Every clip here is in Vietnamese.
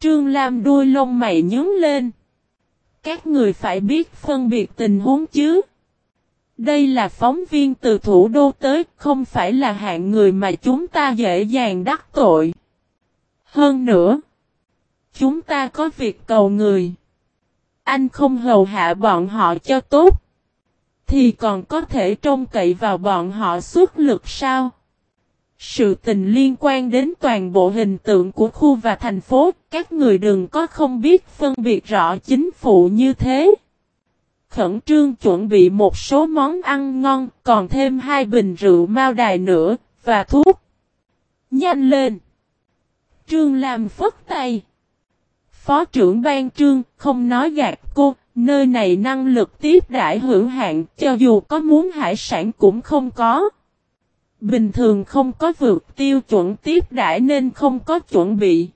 Trương Lam đuôi lông mày nhướng lên. Các người phải biết phân biệt tình huống chứ. Đây là phóng viên từ thủ đô tới, không phải là hạng người mà chúng ta dễ dàng đắc tội. Hơn nữa, chúng ta có việc cầu người. Anh không hầu hạ bọn họ cho tốt, thì còn có thể trông cậy vào bọn họ suốt lực sao? Sự tình liên quan đến toàn bộ hình tượng của khu và thành phố, các người đừng có không biết phân biệt rõ chính phủ như thế. Khẩn trương chuẩn bị một số món ăn ngon, còn thêm hai bình rượu mao đài nữa, và thuốc. Nhanh lên! Trương làm phất tay. Phó trưởng ban trương, không nói gạt cô, nơi này năng lực tiếp đãi hữu hạn, cho dù có muốn hải sản cũng không có. Bình thường không có vượt tiêu chuẩn tiếp đãi nên không có chuẩn bị.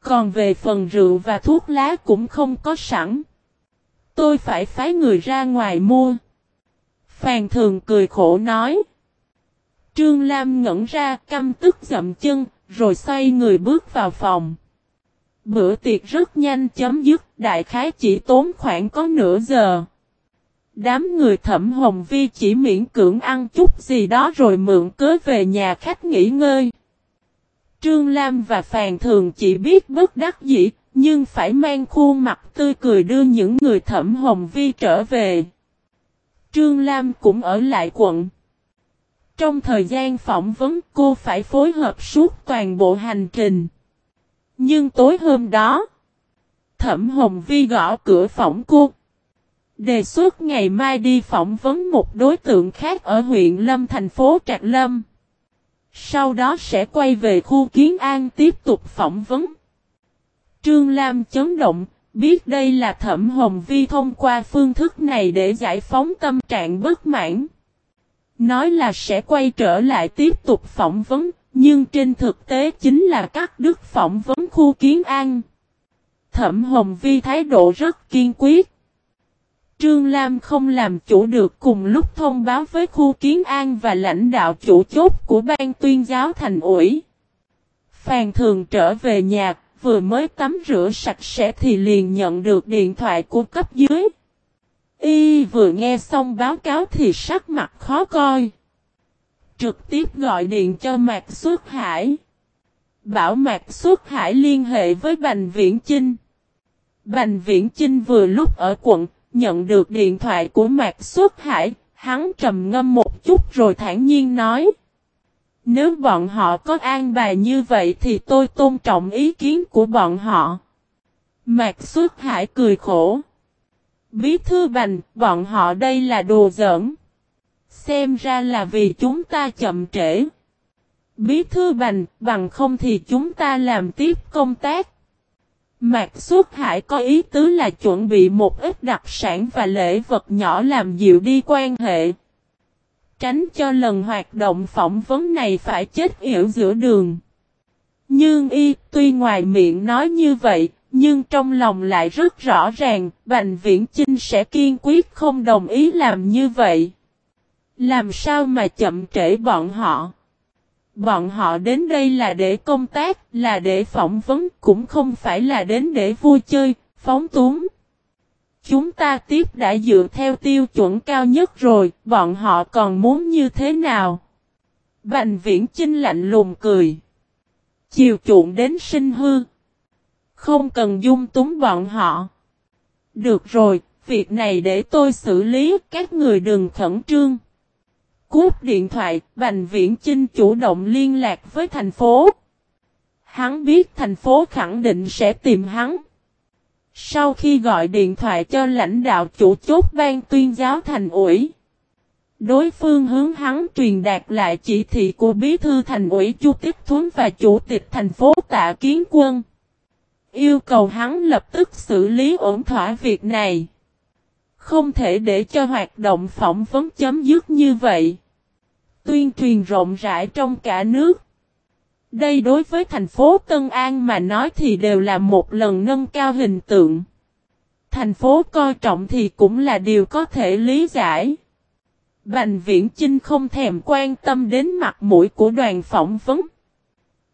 Còn về phần rượu và thuốc lá cũng không có sẵn. Tôi phải phái người ra ngoài mua. Phàn thường cười khổ nói. Trương Lam ngẩn ra căm tức dậm chân, rồi xoay người bước vào phòng. Bữa tiệc rất nhanh chấm dứt, đại khái chỉ tốn khoảng có nửa giờ. Đám người thẩm hồng vi chỉ miễn cưỡng ăn chút gì đó rồi mượn cớ về nhà khách nghỉ ngơi. Trương Lam và Phàn Thường chỉ biết bất đắc dĩ, nhưng phải mang khuôn mặt tươi cười đưa những người thẩm hồng vi trở về. Trương Lam cũng ở lại quận. Trong thời gian phỏng vấn cô phải phối hợp suốt toàn bộ hành trình. Nhưng tối hôm đó, Thẩm Hồng Vi gõ cửa phòng cô. Đề xuất ngày mai đi phỏng vấn một đối tượng khác ở huyện Lâm thành phố Trạc Lâm. Sau đó sẽ quay về khu Kiến An tiếp tục phỏng vấn. Trương Lam chấn động, biết đây là Thẩm Hồng Vi thông qua phương thức này để giải phóng tâm trạng bất mãn. Nói là sẽ quay trở lại tiếp tục phỏng vấn, nhưng trên thực tế chính là các đức phỏng vấn khu Kiến An. Thẩm Hồng Vi thái độ rất kiên quyết. Trương Lam không làm chủ được cùng lúc thông báo với khu kiến an và lãnh đạo chủ chốt của ban tuyên giáo thành ủy. Phàn thường trở về nhà, vừa mới tắm rửa sạch sẽ thì liền nhận được điện thoại của cấp dưới. Y vừa nghe xong báo cáo thì sắc mặt khó coi. Trực tiếp gọi điện cho Mạc Xuất Hải. Bảo Mạc Xuất Hải liên hệ với Bành Viễn Chinh. Bành Viễn Chinh vừa lúc ở quận, nhận được điện thoại của Mạc Xuất Hải, hắn trầm ngâm một chút rồi thản nhiên nói. Nếu bọn họ có an bài như vậy thì tôi tôn trọng ý kiến của bọn họ. Mạc Xuất Hải cười khổ. Bí thư bành, bọn họ đây là đồ giỡn. Xem ra là vì chúng ta chậm trễ. Bí thư bành, bằng không thì chúng ta làm tiếp công tác. Mạc Xuất Hải có ý tứ là chuẩn bị một ít đặc sản và lễ vật nhỏ làm dịu đi quan hệ. Tránh cho lần hoạt động phỏng vấn này phải chết yểu giữa đường. Nhưng y tuy ngoài miệng nói như vậy, nhưng trong lòng lại rất rõ ràng, Bành Viễn Chinh sẽ kiên quyết không đồng ý làm như vậy. Làm sao mà chậm trễ bọn họ? Bọn họ đến đây là để công tác, là để phỏng vấn, cũng không phải là đến để vui chơi, phóng túng. Chúng ta tiếp đã dựa theo tiêu chuẩn cao nhất rồi, bọn họ còn muốn như thế nào? Bành viễn chinh lạnh lùng cười. Chiều chuộng đến sinh hư. Không cần dung túng bọn họ. Được rồi, việc này để tôi xử lý, các người đừng khẩn trương. Cúp điện thoại, Bành Viễn Chinh chủ động liên lạc với thành phố. Hắn biết thành phố khẳng định sẽ tìm hắn. Sau khi gọi điện thoại cho lãnh đạo chủ chốt ban tuyên giáo thành ủy, đối phương hướng hắn truyền đạt lại chỉ thị của bí thư thành ủy Chu Tiếp Thuấn và chủ tịch thành phố Tạ Kiến Quân. Yêu cầu hắn lập tức xử lý ổn thỏa việc này. Không thể để cho hoạt động phỏng vấn chấm dứt như vậy. Tuyên truyền rộng rãi trong cả nước. Đây đối với thành phố Tân An mà nói thì đều là một lần nâng cao hình tượng. Thành phố coi trọng thì cũng là điều có thể lý giải. Bành Viễn Chinh không thèm quan tâm đến mặt mũi của đoàn phỏng vấn.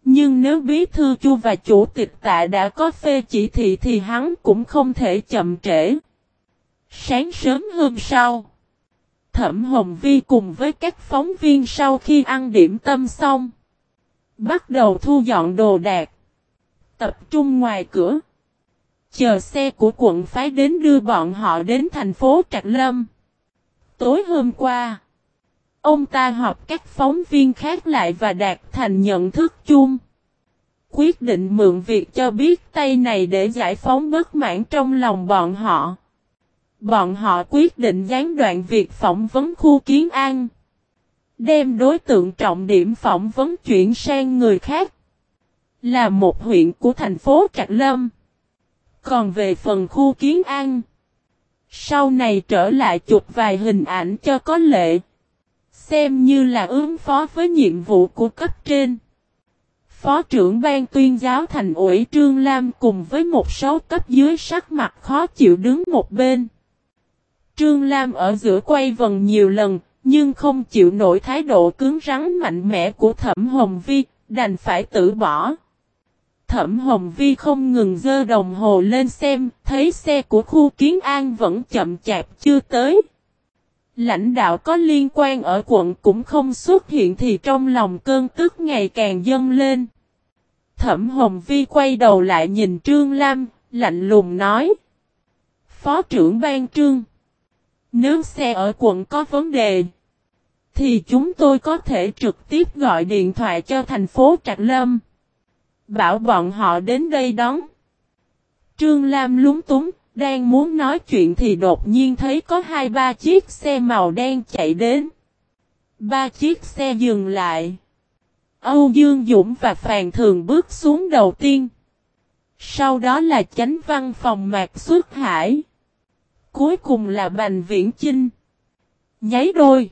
Nhưng nếu bí thư chu và chủ tịch tạ đã có phê chỉ thị thì hắn cũng không thể chậm trễ. Sáng sớm hôm sau, Thẩm Hồng Vi cùng với các phóng viên sau khi ăn điểm tâm xong, bắt đầu thu dọn đồ đạc, tập trung ngoài cửa, chờ xe của quận phái đến đưa bọn họ đến thành phố Trạc Lâm. Tối hôm qua, ông ta họp các phóng viên khác lại và đạt thành nhận thức chung. Quyết định mượn việc cho biết tay này để giải phóng bất mãn trong lòng bọn họ. Bọn họ quyết định gián đoạn việc phỏng vấn khu kiến an. Đem đối tượng trọng điểm phỏng vấn chuyển sang người khác. Là một huyện của thành phố Trạc Lâm. Còn về phần khu kiến an. Sau này trở lại chụp vài hình ảnh cho có lệ. Xem như là ứng phó với nhiệm vụ của cấp trên. Phó trưởng ban tuyên giáo thành ủy Trương Lam cùng với một số cấp dưới sắc mặt khó chịu đứng một bên. Trương Lam ở giữa quay vần nhiều lần, nhưng không chịu nổi thái độ cứng rắn mạnh mẽ của Thẩm Hồng Vi, đành phải tử bỏ. Thẩm Hồng Vi không ngừng dơ đồng hồ lên xem, thấy xe của khu kiến an vẫn chậm chạp chưa tới. Lãnh đạo có liên quan ở quận cũng không xuất hiện thì trong lòng cơn tức ngày càng dâng lên. Thẩm Hồng Vi quay đầu lại nhìn Trương Lam, lạnh lùng nói. Phó trưởng ban trương. Nếu xe ở quận có vấn đề, thì chúng tôi có thể trực tiếp gọi điện thoại cho thành phố Trạch Lâm. Bảo bọn họ đến đây đón. Trương Lam lúng túng, đang muốn nói chuyện thì đột nhiên thấy có hai ba chiếc xe màu đen chạy đến. Ba chiếc xe dừng lại. Âu Dương Dũng và Phàn Thường bước xuống đầu tiên. Sau đó là chánh văn phòng Mạc Xuất Hải. Cuối cùng là Bành Viễn Chinh. Nháy đôi.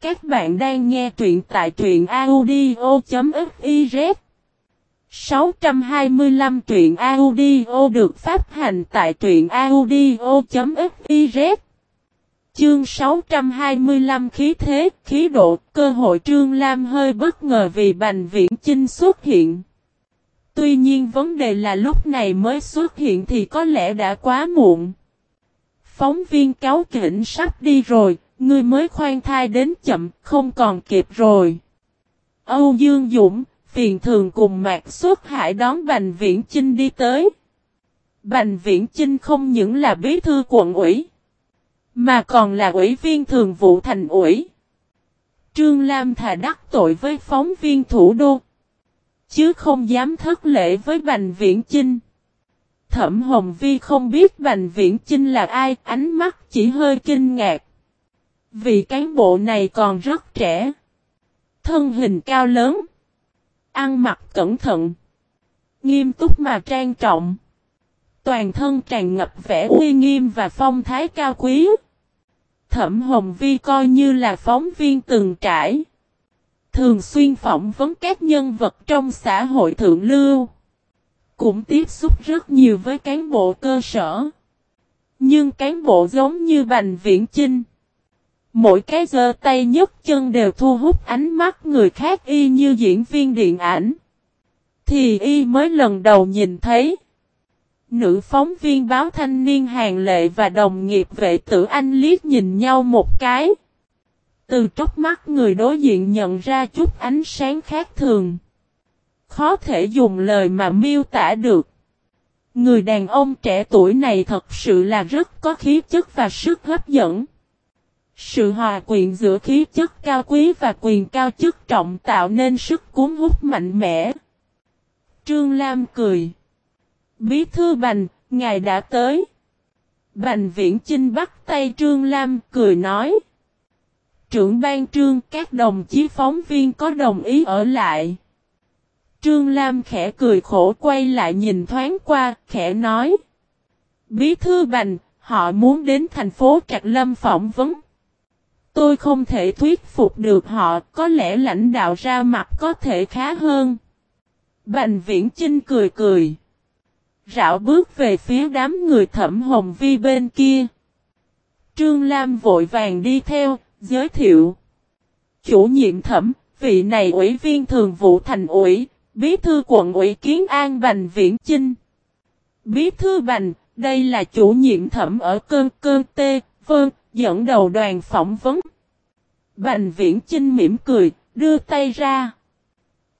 Các bạn đang nghe truyện tại truyện audio.fiz 625 truyện audio được phát hành tại truyện audio.fiz Chương 625 khí thế, khí độ, cơ hội Trương Lam hơi bất ngờ vì Bành Viễn Chinh xuất hiện. Tuy nhiên vấn đề là lúc này mới xuất hiện thì có lẽ đã quá muộn. Phóng viên cáo kỉnh sắp đi rồi, ngươi mới khoan thai đến chậm, không còn kịp rồi. Âu Dương Dũng, phiền thường cùng Mạc Xuất Hải đón Bành Viễn Chinh đi tới. Bành Viễn Chinh không những là bí thư quận ủy, mà còn là ủy viên thường vụ thành ủy. Trương Lam thà đắc tội với phóng viên thủ đô, chứ không dám thất lễ với Bành Viễn Chinh. Thẩm Hồng Vi không biết Bành Viễn Chinh là ai, ánh mắt chỉ hơi kinh ngạc. Vì cán bộ này còn rất trẻ. Thân hình cao lớn. Ăn mặc cẩn thận. Nghiêm túc mà trang trọng. Toàn thân tràn ngập vẻ uy nghiêm và phong thái cao quý. Thẩm Hồng Vi coi như là phóng viên từng trải. Thường xuyên phỏng vấn các nhân vật trong xã hội thượng lưu. Cũng tiếp xúc rất nhiều với cán bộ cơ sở. Nhưng cán bộ giống như Bành Viễn Chinh. Mỗi cái giơ tay nhấc chân đều thu hút ánh mắt người khác y như diễn viên điện ảnh. Thì y mới lần đầu nhìn thấy. Nữ phóng viên báo thanh niên hàng lệ và đồng nghiệp vệ tử anh liếc nhìn nhau một cái. Từ tróc mắt người đối diện nhận ra chút ánh sáng khác thường. Khó thể dùng lời mà miêu tả được. Người đàn ông trẻ tuổi này thật sự là rất có khí chất và sức hấp dẫn. Sự hòa quyện giữa khí chất cao quý và quyền cao chức trọng tạo nên sức cuốn hút mạnh mẽ. Trương Lam cười. Bí thư Bành, ngài đã tới. Bành viễn Trinh bắt tay Trương Lam cười nói. Trưởng ban trương các đồng chí phóng viên có đồng ý ở lại. Trương Lam khẽ cười khổ quay lại nhìn thoáng qua, khẽ nói. Bí thư Bành, họ muốn đến thành phố Trạc Lâm phỏng vấn. Tôi không thể thuyết phục được họ, có lẽ lãnh đạo ra mặt có thể khá hơn. Bành viễn Trinh cười cười. Rạo bước về phía đám người thẩm hồng vi bên kia. Trương Lam vội vàng đi theo, giới thiệu. Chủ nhiệm thẩm, vị này ủy viên thường vụ thành ủy, Bí thư quận ủy Kiến An Bành Viễn Chinh. Bí thư Bành, đây là chủ nhiệm thẩm ở cơn cơn tê, vâng, dẫn đầu đoàn phỏng vấn. Bành Viễn Chinh mỉm cười, đưa tay ra.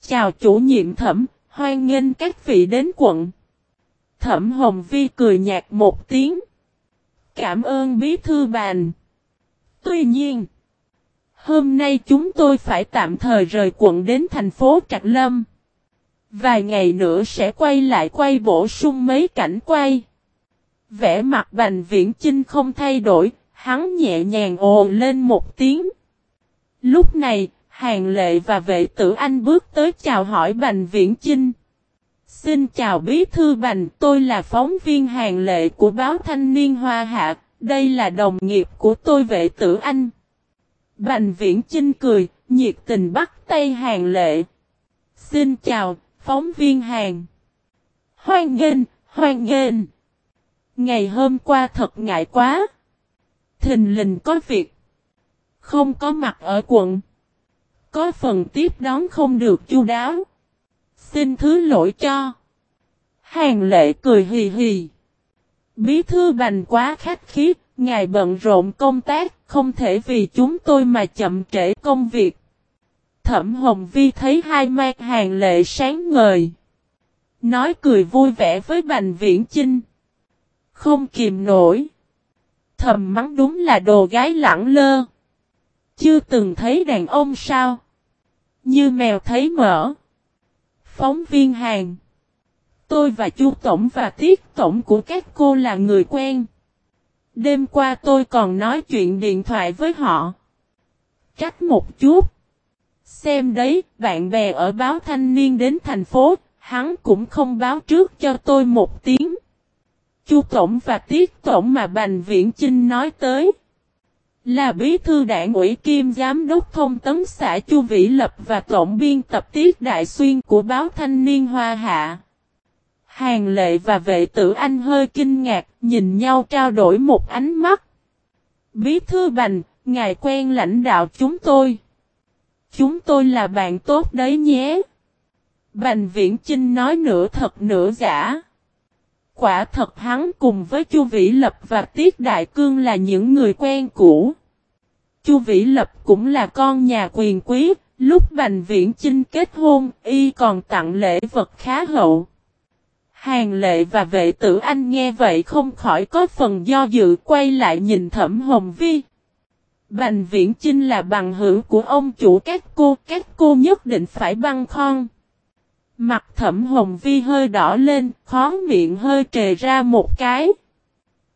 Chào chủ nhiệm thẩm, hoan nghênh các vị đến quận. Thẩm Hồng Vi cười nhạt một tiếng. Cảm ơn bí thư bàn. Tuy nhiên, hôm nay chúng tôi phải tạm thời rời quận đến thành phố Trạc Lâm. Vài ngày nữa sẽ quay lại quay bổ sung mấy cảnh quay. Vẽ mặt Bành Viễn Chinh không thay đổi, hắn nhẹ nhàng ồ lên một tiếng. Lúc này, Hàng Lệ và vệ tử anh bước tới chào hỏi Bành Viễn Chinh. Xin chào bí thư Bành, tôi là phóng viên Hàng Lệ của báo Thanh niên Hoa Hạ, đây là đồng nghiệp của tôi vệ tử anh. Bành Viễn Chinh cười, nhiệt tình bắt tay Hàng Lệ. Xin chào, phóng viên Hàng. Hoan nghênh, hoan nghênh. Ngày hôm qua thật ngại quá. Thình lình có việc. Không có mặt ở quận. Có phần tiếp đón không được chu đáo. Xin thứ lỗi cho. Hàng lệ cười hì hì. Bí thư bành quá khách khí, ngài bận rộn công tác, không thể vì chúng tôi mà chậm trễ công việc. Thẩm Hồng Vi thấy hai mang hàng lệ sáng ngời. Nói cười vui vẻ với Bành Viễn Chinh. Không kìm nổi. Thầm mắng đúng là đồ gái lẳng lơ. Chưa từng thấy đàn ông sao? Như mèo thấy mỡ. Phóng viên hàng. Tôi và chu tổng và tiết tổng của các cô là người quen. Đêm qua tôi còn nói chuyện điện thoại với họ. Trách một chút. Xem đấy, bạn bè ở báo thanh niên đến thành phố, hắn cũng không báo trước cho tôi một tiếng. Chu Tổng và Tiết Tổng mà Bành Viễn Chinh nói tới. Là bí thư đảng ủy kim giám đốc thông tấn xã Chu Vĩ Lập và tổng biên tập Tiết Đại Xuyên của báo Thanh niên Hoa Hạ. Hàng lệ và vệ tử anh hơi kinh ngạc, nhìn nhau trao đổi một ánh mắt. Bí thư bành, ngài quen lãnh đạo chúng tôi. Chúng tôi là bạn tốt đấy nhé. Bành viễn Trinh nói nửa thật nửa giả. Quả thật hắn cùng với Chu Vĩ Lập và Tiết Đại Cương là những người quen cũ. Chu Vĩ Lập cũng là con nhà quyền quý, lúc Bành Viễn Chinh kết hôn, y còn tặng lễ vật khá hậu. Hàng lệ và vệ tử anh nghe vậy không khỏi có phần do dự quay lại nhìn thẩm hồng vi. Bành viễn trinh là bằng hữu của ông chủ các cô, các cô nhất định phải băng khon. Mặt thẩm hồng vi hơi đỏ lên, khó miệng hơi trề ra một cái.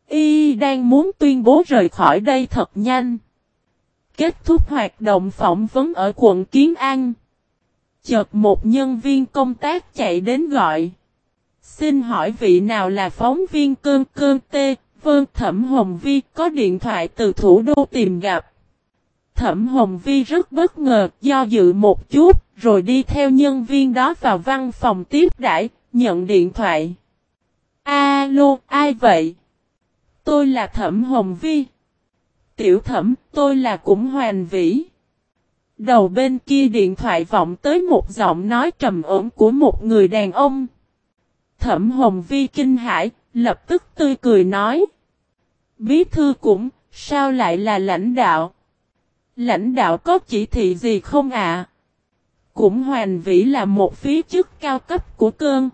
Y đang muốn tuyên bố rời khỏi đây thật nhanh. Kết thúc hoạt động phỏng vấn ở quận Kiến An. Chợt một nhân viên công tác chạy đến gọi. Xin hỏi vị nào là phóng viên cơn cơn tê, vâng Thẩm Hồng Vi có điện thoại từ thủ đô tìm gặp. Thẩm Hồng Vi rất bất ngờ, do dự một chút, rồi đi theo nhân viên đó vào văn phòng tiếp đãi, nhận điện thoại. Alo, ai vậy? Tôi là Thẩm Hồng Vi. Tiểu Thẩm, tôi là Cũng Hoàn Vĩ. Đầu bên kia điện thoại vọng tới một giọng nói trầm ổn của một người đàn ông. Thẩm Hồng Vi kinh hãi, lập tức tươi cười nói. Bí thư cũng, sao lại là lãnh đạo? Lãnh đạo có chỉ thị gì không ạ? Cũng hoàn vĩ là một phí chức cao cấp của cơn.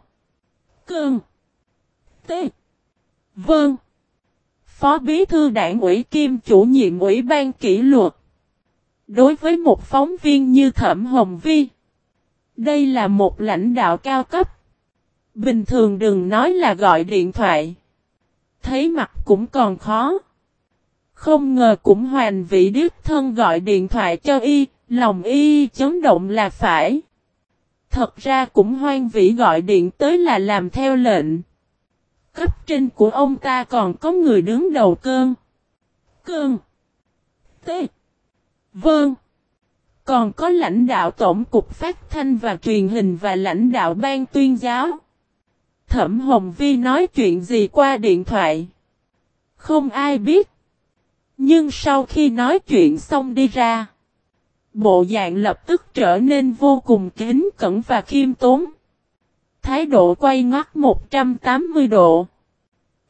Cơn. T. Vâng. Phó bí thư đảng ủy kim chủ nhiệm ủy ban kỷ luật. Đối với một phóng viên như Thẩm Hồng Vi. Đây là một lãnh đạo cao cấp. Bình thường đừng nói là gọi điện thoại. Thấy mặt cũng còn khó. Không ngờ cũng hoàn vị đích thân gọi điện thoại cho y, lòng y chấn động là phải. Thật ra cũng hoan vĩ gọi điện tới là làm theo lệnh. Cấp trên của ông ta còn có người đứng đầu cơn. Cơn. T. Vâng. Còn có lãnh đạo Tổng cục Phát thanh và Truyền hình và lãnh đạo Ban tuyên giáo. Thẩm Hồng Vi nói chuyện gì qua điện thoại. Không ai biết. Nhưng sau khi nói chuyện xong đi ra. Bộ dạng lập tức trở nên vô cùng kính cẩn và khiêm tốn. thái độ quay ngoắt 180 độ.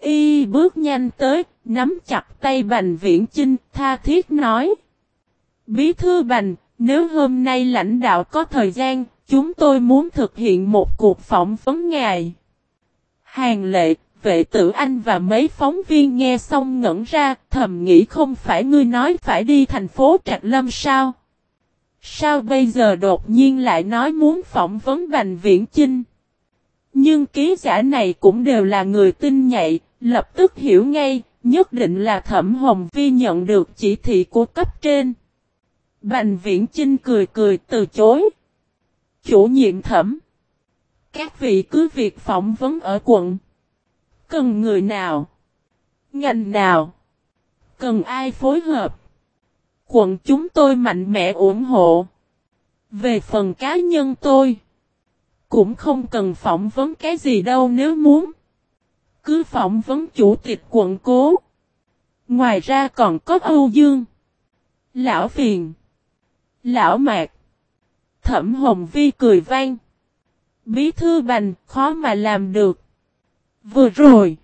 Y bước nhanh tới, nắm chặt tay Bành Viễn Chinh, tha thiết nói. Bí thư Bành, nếu hôm nay lãnh đạo có thời gian, chúng tôi muốn thực hiện một cuộc phỏng vấn ngài. Hàng lệ, vệ tử anh và mấy phóng viên nghe xong ngẩn ra, thầm nghĩ không phải ngươi nói phải đi thành phố Trạch Lâm sao? Sao bây giờ đột nhiên lại nói muốn phỏng vấn Bành Viễn Chinh? Nhưng ký giả này cũng đều là người tin nhạy, lập tức hiểu ngay, nhất định là Thẩm Hồng Vi nhận được chỉ thị của cấp trên. Bành Viễn Chinh cười cười từ chối. Chủ nhiệm thẩm. Các vị cứ việc phỏng vấn ở quận. Cần người nào? Ngành nào? Cần ai phối hợp? Quận chúng tôi mạnh mẽ ủng hộ. Về phần cá nhân tôi. Cũng không cần phỏng vấn cái gì đâu nếu muốn. Cứ phỏng vấn chủ tịch quận cố. Ngoài ra còn có Âu Dương. Lão Phiền. Lão Mạc. Thẩm Hồng Vi cười vang. Bí thư bành khó mà làm được. Vừa rồi.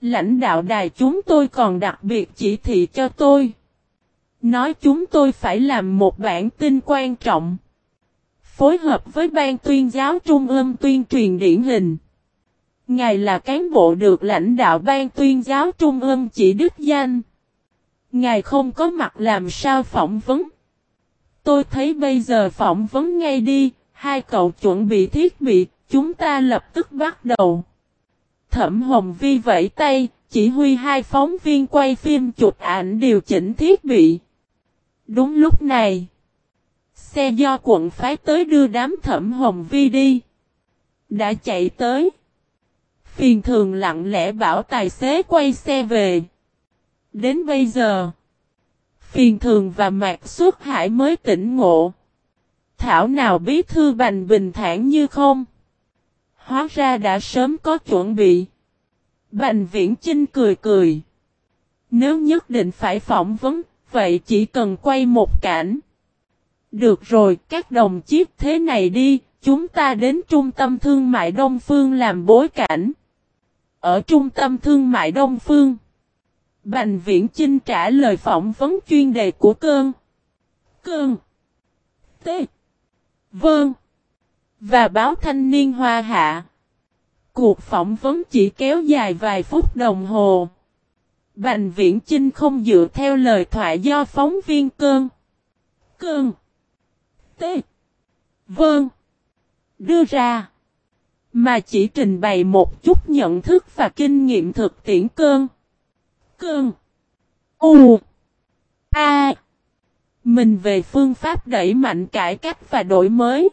Lãnh đạo đài chúng tôi còn đặc biệt chỉ thị cho tôi. Nói chúng tôi phải làm một bản tin quan trọng. Phối hợp với ban tuyên giáo trung ương tuyên truyền điển hình. Ngài là cán bộ được lãnh đạo ban tuyên giáo trung ương chỉ đích danh. Ngài không có mặt làm sao phỏng vấn. Tôi thấy bây giờ phỏng vấn ngay đi, hai cậu chuẩn bị thiết bị, chúng ta lập tức bắt đầu. Thẩm Hồng Vi vẫy tay, chỉ huy hai phóng viên quay phim chụp ảnh điều chỉnh thiết bị. Đúng lúc này, xe do quận phái tới đưa đám Thẩm Hồng Vi đi. Đã chạy tới. Phiền thường lặng lẽ bảo tài xế quay xe về. Đến bây giờ, Phiền thường và Mạc Xuất Hải mới tỉnh ngộ. Thảo nào bí thư bành bình thản như không. Hóa ra đã sớm có chuẩn bị. Bành viễn Trinh cười cười. Nếu nhất định phải phỏng vấn, vậy chỉ cần quay một cảnh. Được rồi, các đồng chí thế này đi, chúng ta đến trung tâm thương mại Đông Phương làm bối cảnh. Ở trung tâm thương mại Đông Phương. Bành Viễn Chinh trả lời phỏng vấn chuyên đề của cơn. Cơn. T. Vâng. Và báo thanh niên hoa hạ. Cuộc phỏng vấn chỉ kéo dài vài phút đồng hồ. Bành Viễn Chinh không dựa theo lời thoại do phóng viên cơn. Cơn. T. Vâng. Đưa ra. Mà chỉ trình bày một chút nhận thức và kinh nghiệm thực tiễn cơn. Cơn. U. A. Mình về phương pháp đẩy mạnh cải cách và đổi mới.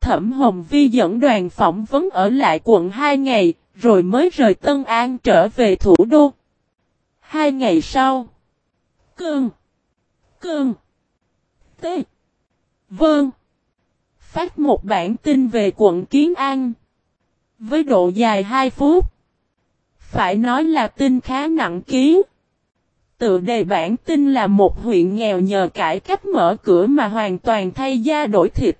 Thẩm Hồng Vi dẫn đoàn phỏng vấn ở lại quận 2 ngày, rồi mới rời Tân An trở về thủ đô. Hai ngày sau. Cương. Cương. T. Vâng. Phát một bản tin về quận Kiến An. Với độ dài 2 phút. Phải nói là tin khá nặng ký. Tự đề bản tin là một huyện nghèo nhờ cải cách mở cửa mà hoàn toàn thay da đổi thịt.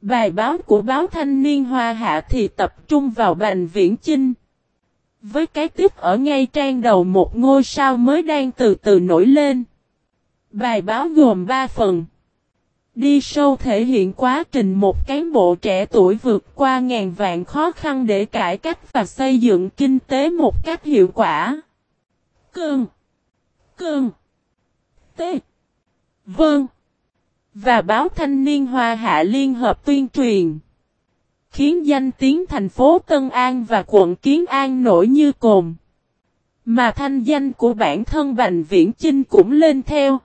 Bài báo của báo Thanh niên Hoa Hạ thì tập trung vào Bành Viễn Chinh. Với cái tiếp ở ngay trang đầu một ngôi sao mới đang từ từ nổi lên. Bài báo gồm 3 phần. Đi sâu thể hiện quá trình một cán bộ trẻ tuổi vượt qua ngàn vạn khó khăn để cải cách và xây dựng kinh tế một cách hiệu quả. cương Cơn. T. vương Và báo thanh niên Hoa Hạ Liên Hợp tuyên truyền. Khiến danh tiếng thành phố Tân An và quận Kiến An nổi như cồn. Mà thanh danh của bản thân Bành Viễn Chinh cũng lên theo.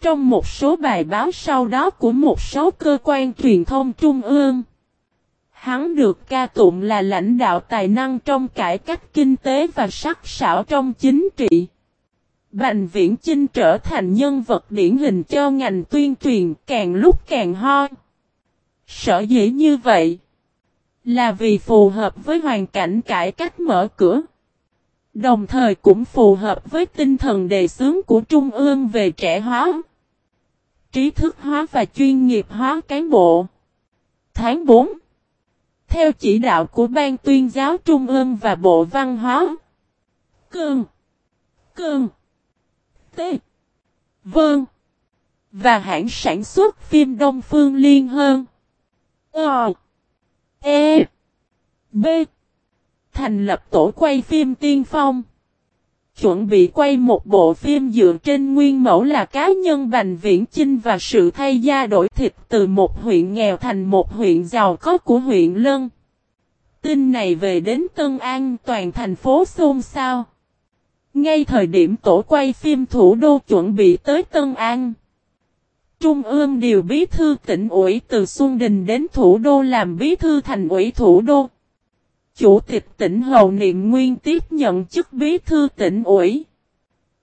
Trong một số bài báo sau đó của một số cơ quan truyền thông trung ương, hắn được ca tụng là lãnh đạo tài năng trong cải cách kinh tế và sắc sảo trong chính trị. Bành Viễn Chinh trở thành nhân vật điển hình cho ngành tuyên truyền, càng lúc càng ho. Sở dĩ như vậy, là vì phù hợp với hoàn cảnh cải cách mở cửa. Đồng thời cũng phù hợp với tinh thần đề xướng của Trung ương về trẻ hóa, trí thức hóa và chuyên nghiệp hóa cán bộ. Tháng 4 theo chỉ đạo của Ban tuyên giáo Trung ương và Bộ Văn hóa. Cương. Cương. T. Vâng. Và hãng sản xuất phim Đông Phương Liên Hơn. Ờ. E. B. Thành lập tổ quay phim tiên phong. Chuẩn bị quay một bộ phim dựa trên nguyên mẫu là cá nhân Bành Viễn Chinh và sự thay da đổi thịt từ một huyện nghèo thành một huyện giàu có của huyện Lân. Tin này về đến Tân An, toàn thành phố xôn xao. Ngay thời điểm tổ quay phim thủ đô chuẩn bị tới Tân An. Trung ương điều bí thư tỉnh ủy từ Xuân Đình đến thủ đô làm bí thư thành ủy thủ đô. Chủ tịch tỉnh Hầu Niệm Nguyên tiếp nhận chức bí thư tỉnh ủy.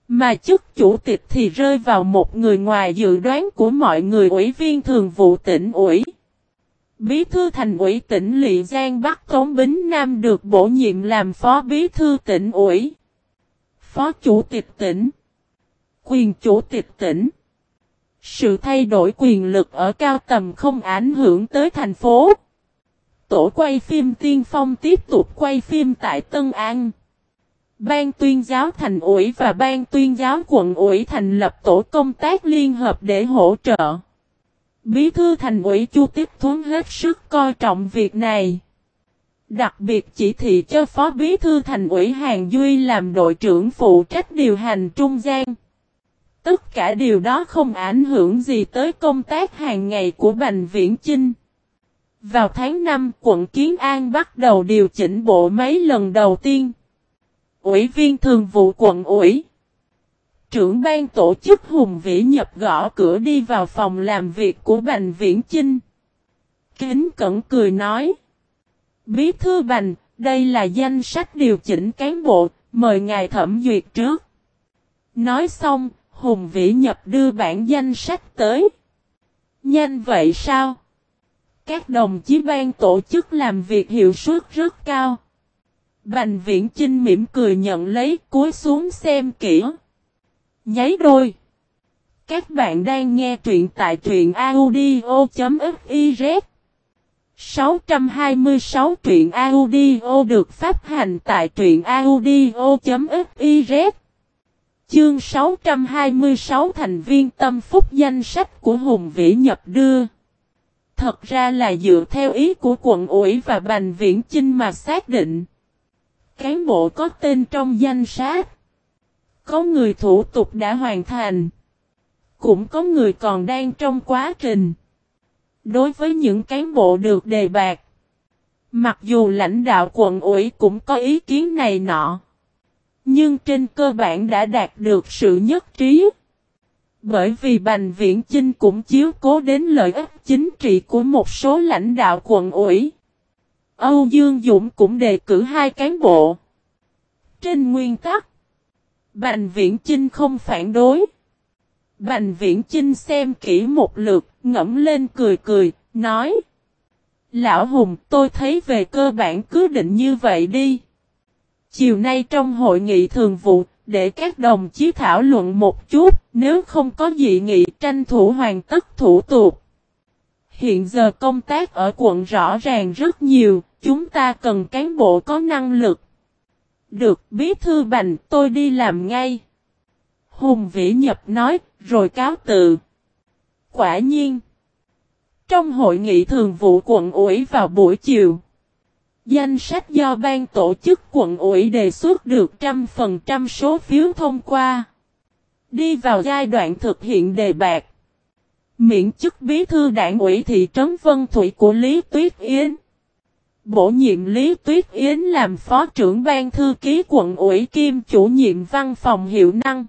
Mà chức chủ tịch thì rơi vào một người ngoài dự đoán của mọi người ủy viên thường vụ tỉnh ủy. Bí thư thành ủy tỉnh Lị Giang Bắc Tống Bính Nam được bổ nhiệm làm phó bí thư tỉnh ủy. Phó chủ tịch tỉnh. Quyền chủ tịch tỉnh. Sự thay đổi quyền lực ở cao tầm không ảnh hưởng tới thành phố. Tổ quay phim Tiên Phong tiếp tục quay phim tại Tân An. Ban tuyên giáo thành ủy và ban tuyên giáo quận ủy thành lập tổ công tác liên hợp để hỗ trợ. Bí thư thành ủy Chu Tiếp Thuấn hết sức coi trọng việc này. Đặc biệt chỉ thị cho Phó Bí thư thành ủy Hàng Duy làm đội trưởng phụ trách điều hành trung gian. Tất cả điều đó không ảnh hưởng gì tới công tác hàng ngày của Bành Viễn Chinh. Vào tháng 5, quận Kiến An bắt đầu điều chỉnh bộ máy lần đầu tiên. Ủy viên thường vụ quận ủy. Trưởng ban tổ chức Hùng Vĩ nhập gõ cửa đi vào phòng làm việc của Bành Viễn Chinh. Kính cẩn cười nói. Bí thư Bành, đây là danh sách điều chỉnh cán bộ, mời ngài thẩm duyệt trước. Nói xong, Hùng Vĩ Nhập đưa bản danh sách tới. Nhanh vậy sao? Các đồng chí ban tổ chức làm việc hiệu suất rất cao. Bành viễn Trinh mỉm cười nhận lấy cúi xuống xem kỹ. Nháy đôi. Các bạn đang nghe truyện tại truyện audio.fif 626 truyện audio được phát hành tại truyện audio.fiz Chương 626 thành viên tâm phúc danh sách của Hùng Vĩ Nhập đưa. Thật ra là dựa theo ý của quận ủy và Bành Viễn Chinh mà xác định. Cán bộ có tên trong danh sách. Có người thủ tục đã hoàn thành. Cũng có người còn đang trong quá trình. Đối với những cán bộ được đề bạc. Mặc dù lãnh đạo quận ủy cũng có ý kiến này nọ. Nhưng trên cơ bản đã đạt được sự nhất trí. Bởi vì Bành Viễn Chinh cũng chiếu cố đến lợi ích chính trị của một số lãnh đạo quận ủy. Âu Dương Dũng cũng đề cử hai cán bộ. Trên nguyên tắc, Bành Viễn Chinh không phản đối. Bành Viễn Chinh xem kỹ một lượt, ngẫm lên cười cười, nói. Lão Hùng, tôi thấy về cơ bản cứ định như vậy đi. Chiều nay trong hội nghị thường vụ, để các đồng chí thảo luận một chút, nếu không có dị nghị tranh thủ hoàn tất thủ tục. Hiện giờ công tác ở quận rõ ràng rất nhiều, chúng ta cần cán bộ có năng lực. Được, bí thư bành, tôi đi làm ngay. Hùng Vĩ Nhập nói, rồi cáo tự. Quả nhiên. Trong hội nghị thường vụ quận ủy vào buổi chiều. Danh sách do ban tổ chức quận ủy đề xuất được trăm phần trăm số phiếu thông qua. Đi vào giai đoạn thực hiện đề bạc. Miễn chức bí thư đảng ủy thị trấn Vân Thủy của Lý Tuyết Yến. Bổ nhiệm Lý Tuyết Yến làm phó trưởng ban thư ký quận ủy kim chủ nhiệm văn phòng hiệu năng.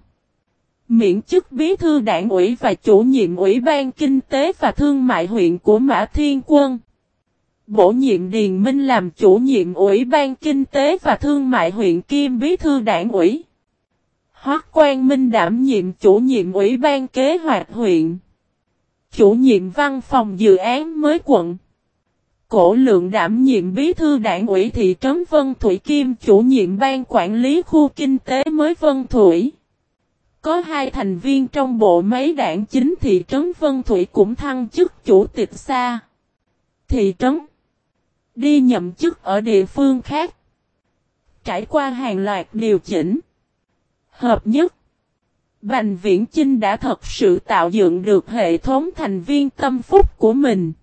Miễn chức bí thư đảng ủy và chủ nhiệm ủy ban kinh tế và thương mại huyện của Mã Thiên Quân. Bổ nhiệm Điền Minh làm chủ nhiệm Ủy ban Kinh tế và Thương mại huyện Kim Bí thư đảng ủy. Hoác Quang Minh đảm nhiệm chủ nhiệm Ủy ban Kế hoạch huyện. Chủ nhiệm văn phòng dự án mới quận. Cổ lượng đảm nhiệm bí thư đảng ủy thị trấn Vân Thủy Kim chủ nhiệm ban quản lý khu kinh tế mới Vân Thủy. Có hai thành viên trong bộ máy đảng chính thị trấn Vân Thủy cũng thăng chức chủ tịch xa. Thị trấn Đi nhậm chức ở địa phương khác. Trải qua hàng loạt điều chỉnh. Hợp nhất. Bành Viễn Chinh đã thật sự tạo dựng được hệ thống thành viên tâm phúc của mình.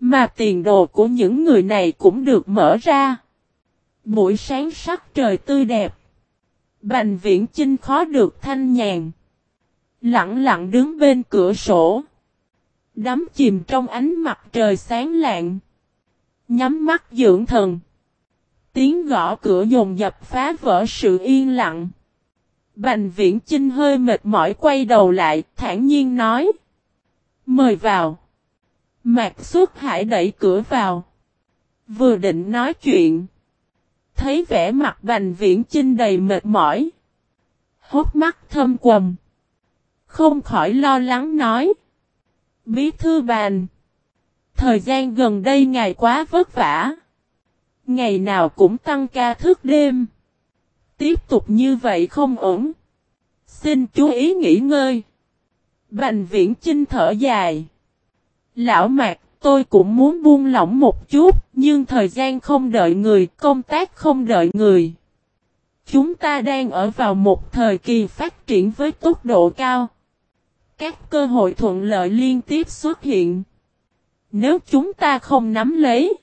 Mà tiền đồ của những người này cũng được mở ra. Buổi sáng sắc trời tươi đẹp. Bành Viễn Chinh khó được thanh nhàn. Lặng lặng đứng bên cửa sổ. Đắm chìm trong ánh mặt trời sáng lạng. Nhắm mắt dưỡng thần. Tiếng gõ cửa dồn dập phá vỡ sự yên lặng. Bành viễn Trinh hơi mệt mỏi quay đầu lại, thản nhiên nói. Mời vào. Mạc xuất hải đẩy cửa vào. Vừa định nói chuyện. Thấy vẻ mặt bành viễn chinh đầy mệt mỏi. Hốt mắt thâm quầm. Không khỏi lo lắng nói. Bí thư bàn. Thời gian gần đây ngày quá vất vả. Ngày nào cũng tăng ca thức đêm. Tiếp tục như vậy không ổn. Xin chú ý nghỉ ngơi. Bành viễn chinh thở dài. Lão mạc, tôi cũng muốn buông lỏng một chút, nhưng thời gian không đợi người, công tác không đợi người. Chúng ta đang ở vào một thời kỳ phát triển với tốc độ cao. Các cơ hội thuận lợi liên tiếp xuất hiện. Nếu chúng ta không nắm lấy,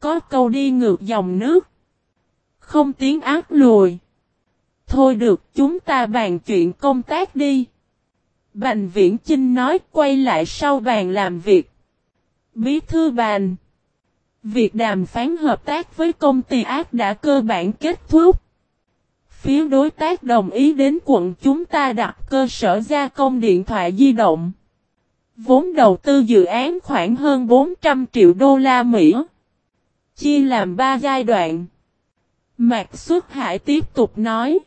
có câu đi ngược dòng nước, không tiếng ác lùi. Thôi được, chúng ta bàn chuyện công tác đi. Bành viễn Chinh nói quay lại sau bàn làm việc. Bí thư bàn. Việc đàm phán hợp tác với công ty ác đã cơ bản kết thúc. Phía đối tác đồng ý đến quận chúng ta đặt cơ sở gia công điện thoại di động. Vốn đầu tư dự án khoảng hơn 400 triệu đô la Mỹ. Chia làm 3 giai đoạn. Mạc Xuất Hải tiếp tục nói.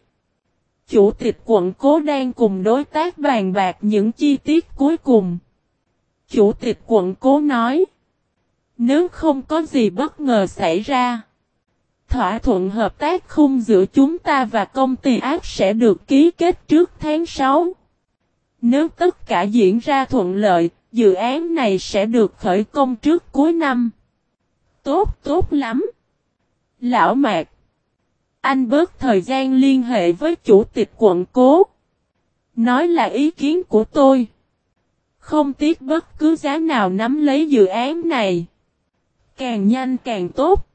Chủ tịch quận cố đang cùng đối tác bàn bạc những chi tiết cuối cùng. Chủ tịch quận cố nói. Nếu không có gì bất ngờ xảy ra. Thỏa thuận hợp tác khung giữa chúng ta và công ty ác sẽ được ký kết trước tháng 6. Nếu tất cả diễn ra thuận lợi, dự án này sẽ được khởi công trước cuối năm. Tốt, tốt lắm. Lão Mạc. Anh bớt thời gian liên hệ với chủ tịch quận cố. Nói là ý kiến của tôi. Không tiếc bất cứ giá nào nắm lấy dự án này. Càng nhanh càng tốt.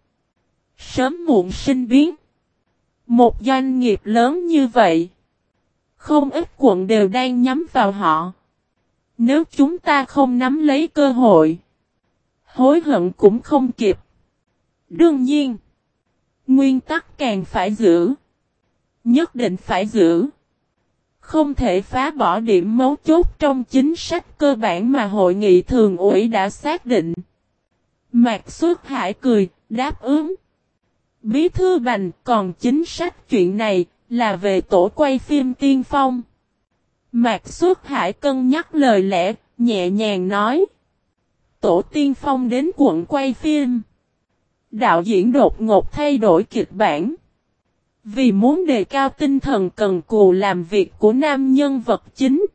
Sớm muộn sinh biến. Một doanh nghiệp lớn như vậy. Không ít quận đều đang nhắm vào họ. Nếu chúng ta không nắm lấy cơ hội. Hối hận cũng không kịp. Đương nhiên. Nguyên tắc càng phải giữ. Nhất định phải giữ. Không thể phá bỏ điểm mấu chốt trong chính sách cơ bản mà hội nghị thường ủy đã xác định. Mạc Xuất Hải cười, đáp ứng. Bí thư bành còn chính sách chuyện này là về tổ quay phim tiên phong. Mạc Xuất Hải cân nhắc lời lẽ, nhẹ nhàng nói. Tổ tiên phong đến quận quay phim. Đạo diễn đột ngột thay đổi kịch bản. Vì muốn đề cao tinh thần cần cù làm việc của nam nhân vật chính.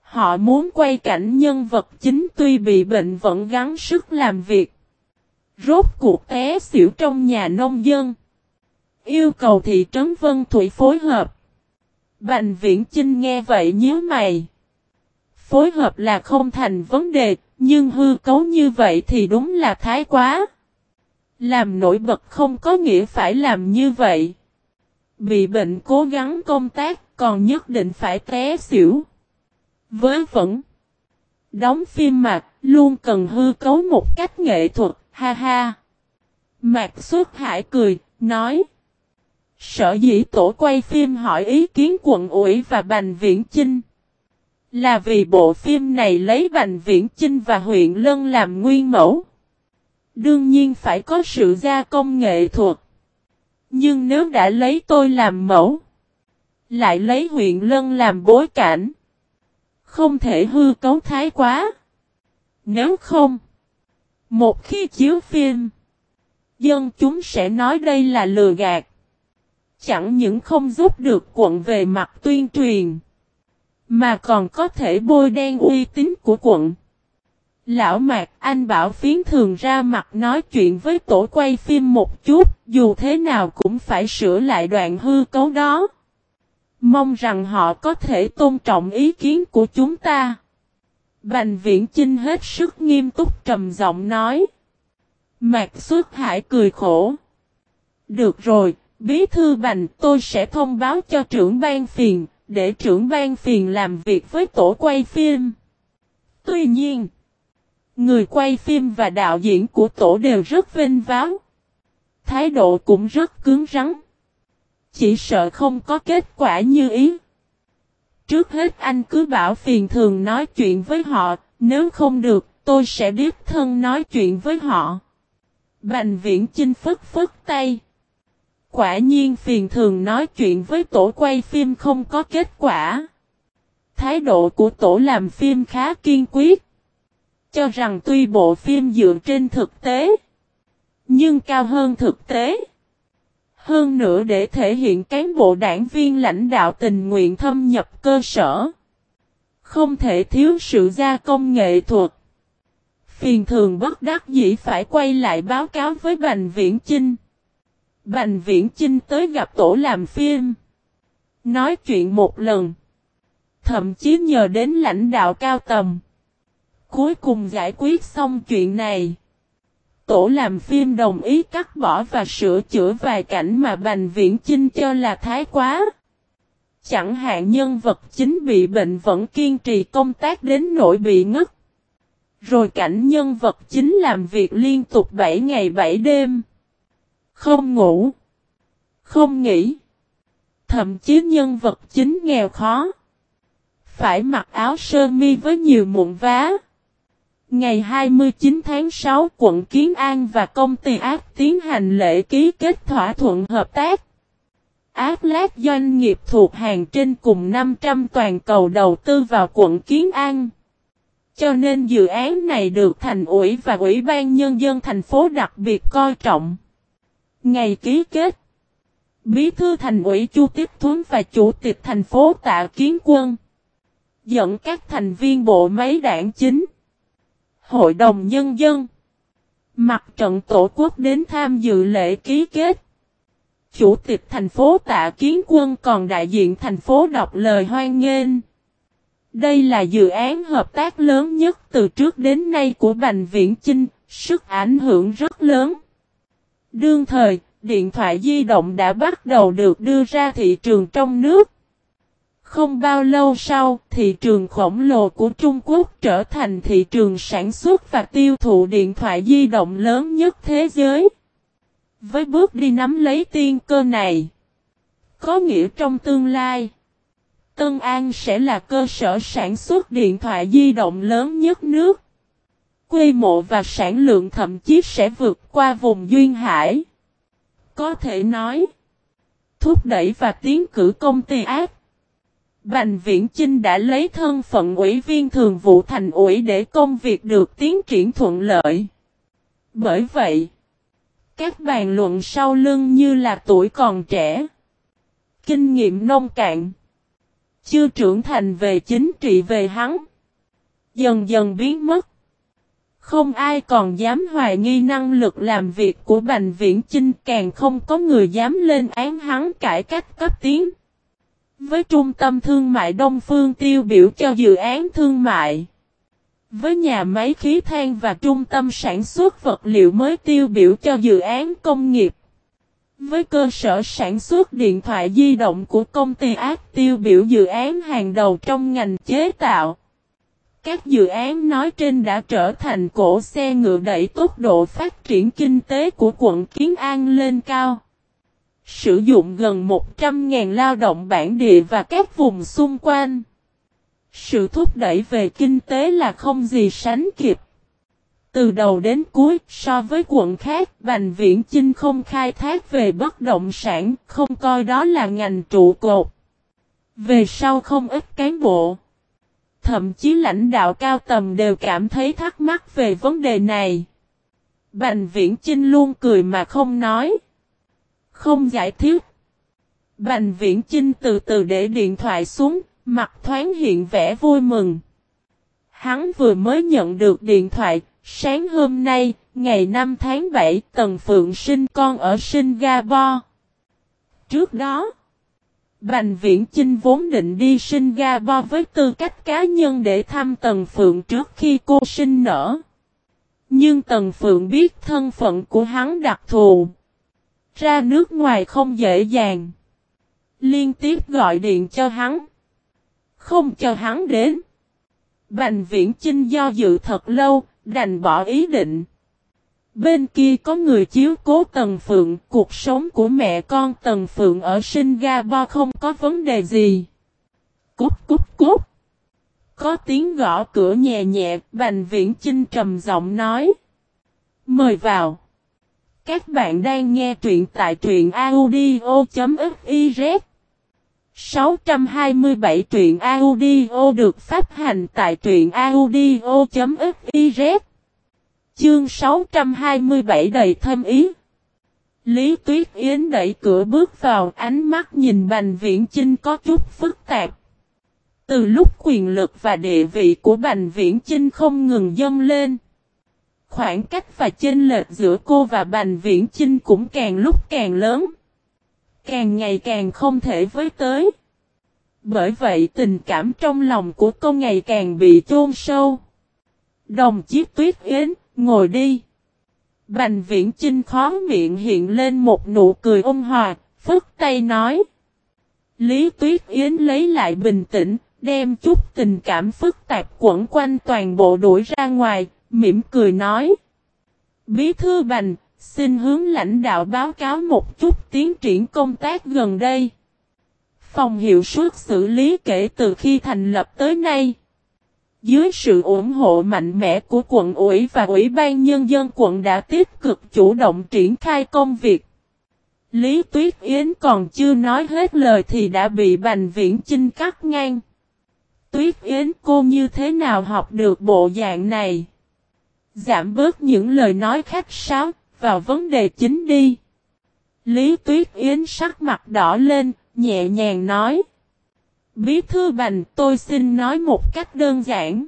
Họ muốn quay cảnh nhân vật chính tuy bị bệnh vẫn gắng sức làm việc. Rốt cuộc té xỉu trong nhà nông dân. Yêu cầu thị trấn Vân Thủy phối hợp. Bành viễn Chinh nghe vậy nhớ mày. Phối hợp là không thành vấn đề, nhưng hư cấu như vậy thì đúng là thái quá. Làm nổi bật không có nghĩa phải làm như vậy. Bị bệnh cố gắng công tác còn nhất định phải té xỉu. Với vẫn. Đóng phim mà luôn cần hư cấu một cách nghệ thuật, ha ha. Mạc Xuất Hải cười, nói. Sở dĩ tổ quay phim hỏi ý kiến quận ủy và Bành Viễn Chinh. Là vì bộ phim này lấy Bành Viễn Chinh và huyện Lân làm nguyên mẫu. Đương nhiên phải có sự gia công nghệ thuật. Nhưng nếu đã lấy tôi làm mẫu, lại lấy huyện Lân làm bối cảnh, không thể hư cấu thái quá. Nếu không, một khi chiếu phim, dân chúng sẽ nói đây là lừa gạt. Chẳng những không giúp được quận về mặt tuyên truyền, mà còn có thể bôi đen uy tín của quận. Lão Mạc anh bảo phiến thường ra mặt nói chuyện với tổ quay phim một chút, dù thế nào cũng phải sửa lại đoạn hư cấu đó. Mong rằng họ có thể tôn trọng ý kiến của chúng ta. Bành viễn Chinh hết sức nghiêm túc trầm giọng nói. Mạc xuất hải cười khổ. Được rồi, bí thư bành tôi sẽ thông báo cho trưởng ban phiền, để trưởng ban phiền làm việc với tổ quay phim. Tuy nhiên, người quay phim và đạo diễn của tổ đều rất vinh váo. Thái độ cũng rất cứng rắn. Chỉ sợ không có kết quả như ý. Trước hết anh cứ bảo phiền thường nói chuyện với họ, nếu không được, tôi sẽ điếp thân nói chuyện với họ. Bành viễn chinh phất phất tay. Quả nhiên phiền thường nói chuyện với tổ quay phim không có kết quả. Thái độ của tổ làm phim khá kiên quyết. Cho rằng tuy bộ phim dựa trên thực tế, nhưng cao hơn thực tế. Hơn nữa để thể hiện cán bộ đảng viên lãnh đạo tình nguyện thâm nhập cơ sở. Không thể thiếu sự gia công nghệ thuật. Phiền thường bất đắc dĩ phải quay lại báo cáo với Bành Viễn Chinh. Bành Viễn Chinh tới gặp tổ làm phim. Nói chuyện một lần. Thậm chí nhờ đến lãnh đạo cao tầm. Cuối cùng giải quyết xong chuyện này. Tổ làm phim đồng ý cắt bỏ và sửa chữa vài cảnh mà Bành Viễn Chinh cho là thái quá. Chẳng hạn nhân vật chính bị bệnh vẫn kiên trì công tác đến nỗi bị ngất. Rồi cảnh nhân vật chính làm việc liên tục 7 ngày 7 đêm. Không ngủ. Không nghỉ. Thậm chí nhân vật chính nghèo khó. Phải mặc áo sơ mi với nhiều mụn vá. Ngày 29 tháng 6 quận Kiến An và công ty ác tiến hành lễ ký kết thỏa thuận hợp tác. Ác lát doanh nghiệp thuộc hàng trên cùng 500 toàn cầu đầu tư vào quận Kiến An. Cho nên dự án này được thành ủy và ủy ban nhân dân thành phố đặc biệt coi trọng. Ngày ký kết, Bí thư thành ủy Chu Tiếp Thuấn và Chủ tịch thành phố Tạ Kiến Quân dẫn các thành viên bộ máy đảng chính, Hội đồng Nhân dân, mặt trận Tổ quốc đến tham dự lễ ký kết. Chủ tịch thành phố Tạ Kiến Quân còn đại diện thành phố đọc lời hoan nghênh. Đây là dự án hợp tác lớn nhất từ trước đến nay của Bành Viễn Chinh, sức ảnh hưởng rất lớn. Đương thời, điện thoại di động đã bắt đầu được đưa ra thị trường trong nước. Không bao lâu sau, thị trường khổng lồ của Trung Quốc trở thành thị trường sản xuất và tiêu thụ điện thoại di động lớn nhất thế giới. Với bước đi nắm lấy tiên cơ này, có nghĩa trong tương lai, Tân An sẽ là cơ sở sản xuất điện thoại di động lớn nhất nước. Quy mộ và sản lượng thậm chí sẽ vượt qua vùng Duyên Hải. Có thể nói, thúc đẩy và tiến cử công ty ác. Bành Viễn Chinh đã lấy thân phận ủy viên thường vụ thành ủy để công việc được tiến triển thuận lợi. Bởi vậy, các bàn luận sau lưng như là tuổi còn trẻ, kinh nghiệm nông cạn, chưa trưởng thành về chính trị về hắn, dần dần biến mất. Không ai còn dám hoài nghi năng lực làm việc của Bành Viễn Chinh càng không có người dám lên án hắn cải cách cấp tiến. Với trung tâm thương mại Đông Phương tiêu biểu cho dự án thương mại. Với nhà máy khí than và trung tâm sản xuất vật liệu mới tiêu biểu cho dự án công nghiệp. Với cơ sở sản xuất điện thoại di động của công ty ác tiêu biểu dự án hàng đầu trong ngành chế tạo. Các dự án nói trên đã trở thành cổ xe ngựa đẩy tốc độ phát triển kinh tế của quận Kiến An lên cao. Sử dụng gần 100.000 lao động bản địa và các vùng xung quanh. Sự thúc đẩy về kinh tế là không gì sánh kịp. Từ đầu đến cuối, so với quận khác, Bành Viễn Chinh không khai thác về bất động sản, không coi đó là ngành trụ cột. Về sau không ít cán bộ. Thậm chí lãnh đạo cao tầm đều cảm thấy thắc mắc về vấn đề này. Bành Viễn Chinh luôn cười mà không nói. Không giải thích. Bành Viễn Chinh từ từ để điện thoại xuống, mặt thoáng hiện vẻ vui mừng. Hắn vừa mới nhận được điện thoại, sáng hôm nay, ngày 5 tháng 7, Tần Phượng sinh con ở Singapore. Trước đó, Bành Viễn Chinh vốn định đi Singapore với tư cách cá nhân để thăm Tần Phượng trước khi cô sinh nở. Nhưng Tần Phượng biết thân phận của hắn đặc thù. Ra nước ngoài không dễ dàng. Liên tiếp gọi điện cho hắn. Không cho hắn đến. Bành Viễn Chinh do dự thật lâu, đành bỏ ý định. Bên kia có người chiếu cố Tần Phượng, cuộc sống của mẹ con Tần Phượng ở Singapore không có vấn đề gì. Cúp cúp cúp. Có tiếng gõ cửa nhẹ nhẹ, Bành Viễn Chinh trầm giọng nói. Mời vào. Các bạn đang nghe truyện tại truyện audio.fiz 627 truyện audio được phát hành tại truyện audio.fiz Chương 627 đầy thâm ý Lý Tuyết Yến đẩy cửa bước vào, ánh mắt nhìn Bành Viễn Chinh có chút phức tạp. Từ lúc quyền lực và địa vị của Bành Viễn Chinh không ngừng dâng lên. Khoảng cách và chênh lệch giữa cô và Bành Viễn Chinh cũng càng lúc càng lớn. Càng ngày càng không thể với tới. Bởi vậy tình cảm trong lòng của cô ngày càng bị chôn sâu. Đồng chiếc Tuyết Yến, ngồi đi. Bành viễn Trinh khó miệng hiện lên một nụ cười ôn hòa, phức tay nói. Lý Tuyết Yến lấy lại bình tĩnh, đem chút tình cảm phức tạp quẩn quanh toàn bộ đuổi ra ngoài, mỉm cười nói. Bí thư Bành, xin hướng lãnh đạo báo cáo một chút tiến triển công tác gần đây. Phòng hiệu suất xử lý kể từ khi thành lập tới nay. Dưới sự ủng hộ mạnh mẽ của quận ủy và ủy ban nhân dân quận đã tích cực chủ động triển khai công việc. Lý Tuyết Yến còn chưa nói hết lời thì đã bị Bành Viễn Chinh cắt ngang. Tuyết Yến cô như thế nào học được bộ dạng này? Giảm bớt những lời nói khách sáo, vào vấn đề chính đi. Lý Tuyết Yến sắc mặt đỏ lên, nhẹ nhàng nói. Bí thư bành tôi xin nói một cách đơn giản.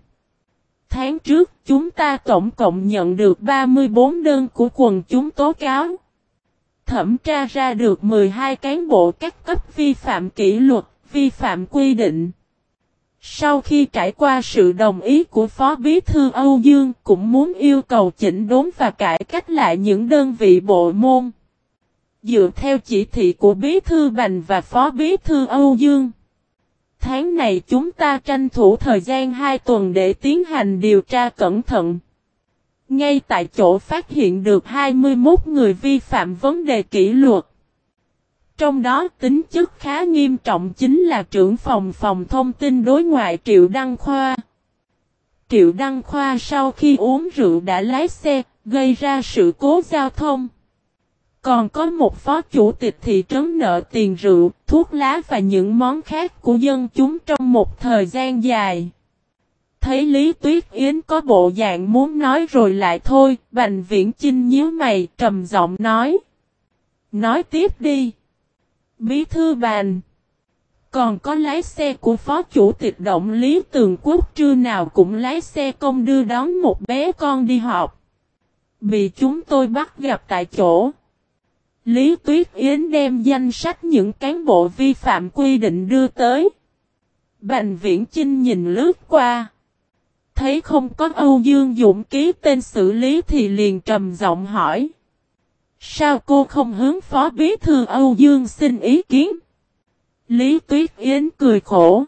Tháng trước chúng ta tổng cộng nhận được 34 đơn của quần chúng tố cáo. Thẩm tra ra được 12 cán bộ các cấp vi phạm kỷ luật, vi phạm quy định. Sau khi trải qua sự đồng ý của Phó Bí Thư Âu Dương cũng muốn yêu cầu chỉnh đốn và cải cách lại những đơn vị bộ môn. Dựa theo chỉ thị của Bí Thư Bành và Phó Bí Thư Âu Dương. Tháng này chúng ta tranh thủ thời gian 2 tuần để tiến hành điều tra cẩn thận. Ngay tại chỗ phát hiện được 21 người vi phạm vấn đề kỷ luật. Trong đó tính chất khá nghiêm trọng chính là trưởng phòng phòng thông tin đối ngoại Triệu Đăng Khoa. Triệu Đăng Khoa sau khi uống rượu đã lái xe, gây ra sự cố giao thông. Còn có một phó chủ tịch thị trấn nợ tiền rượu, thuốc lá và những món khác của dân chúng trong một thời gian dài. Thấy Lý Tuyết Yến có bộ dạng muốn nói rồi lại thôi, Bành Viễn Chinh nhíu mày trầm giọng nói. Nói tiếp đi. Bí thư bàn. Còn có lái xe của phó chủ tịch động Lý Tường Quốc trưa nào cũng lái xe công đưa đón một bé con đi học. Bị chúng tôi bắt gặp tại chỗ. Lý Tuyết Yến đem danh sách những cán bộ vi phạm quy định đưa tới. Bành Viễn Chinh nhìn lướt qua. Thấy không có Âu Dương Dũng ký tên xử lý thì liền trầm giọng hỏi. Sao cô không hướng phó bí thư Âu Dương xin ý kiến? Lý Tuyết Yến cười khổ.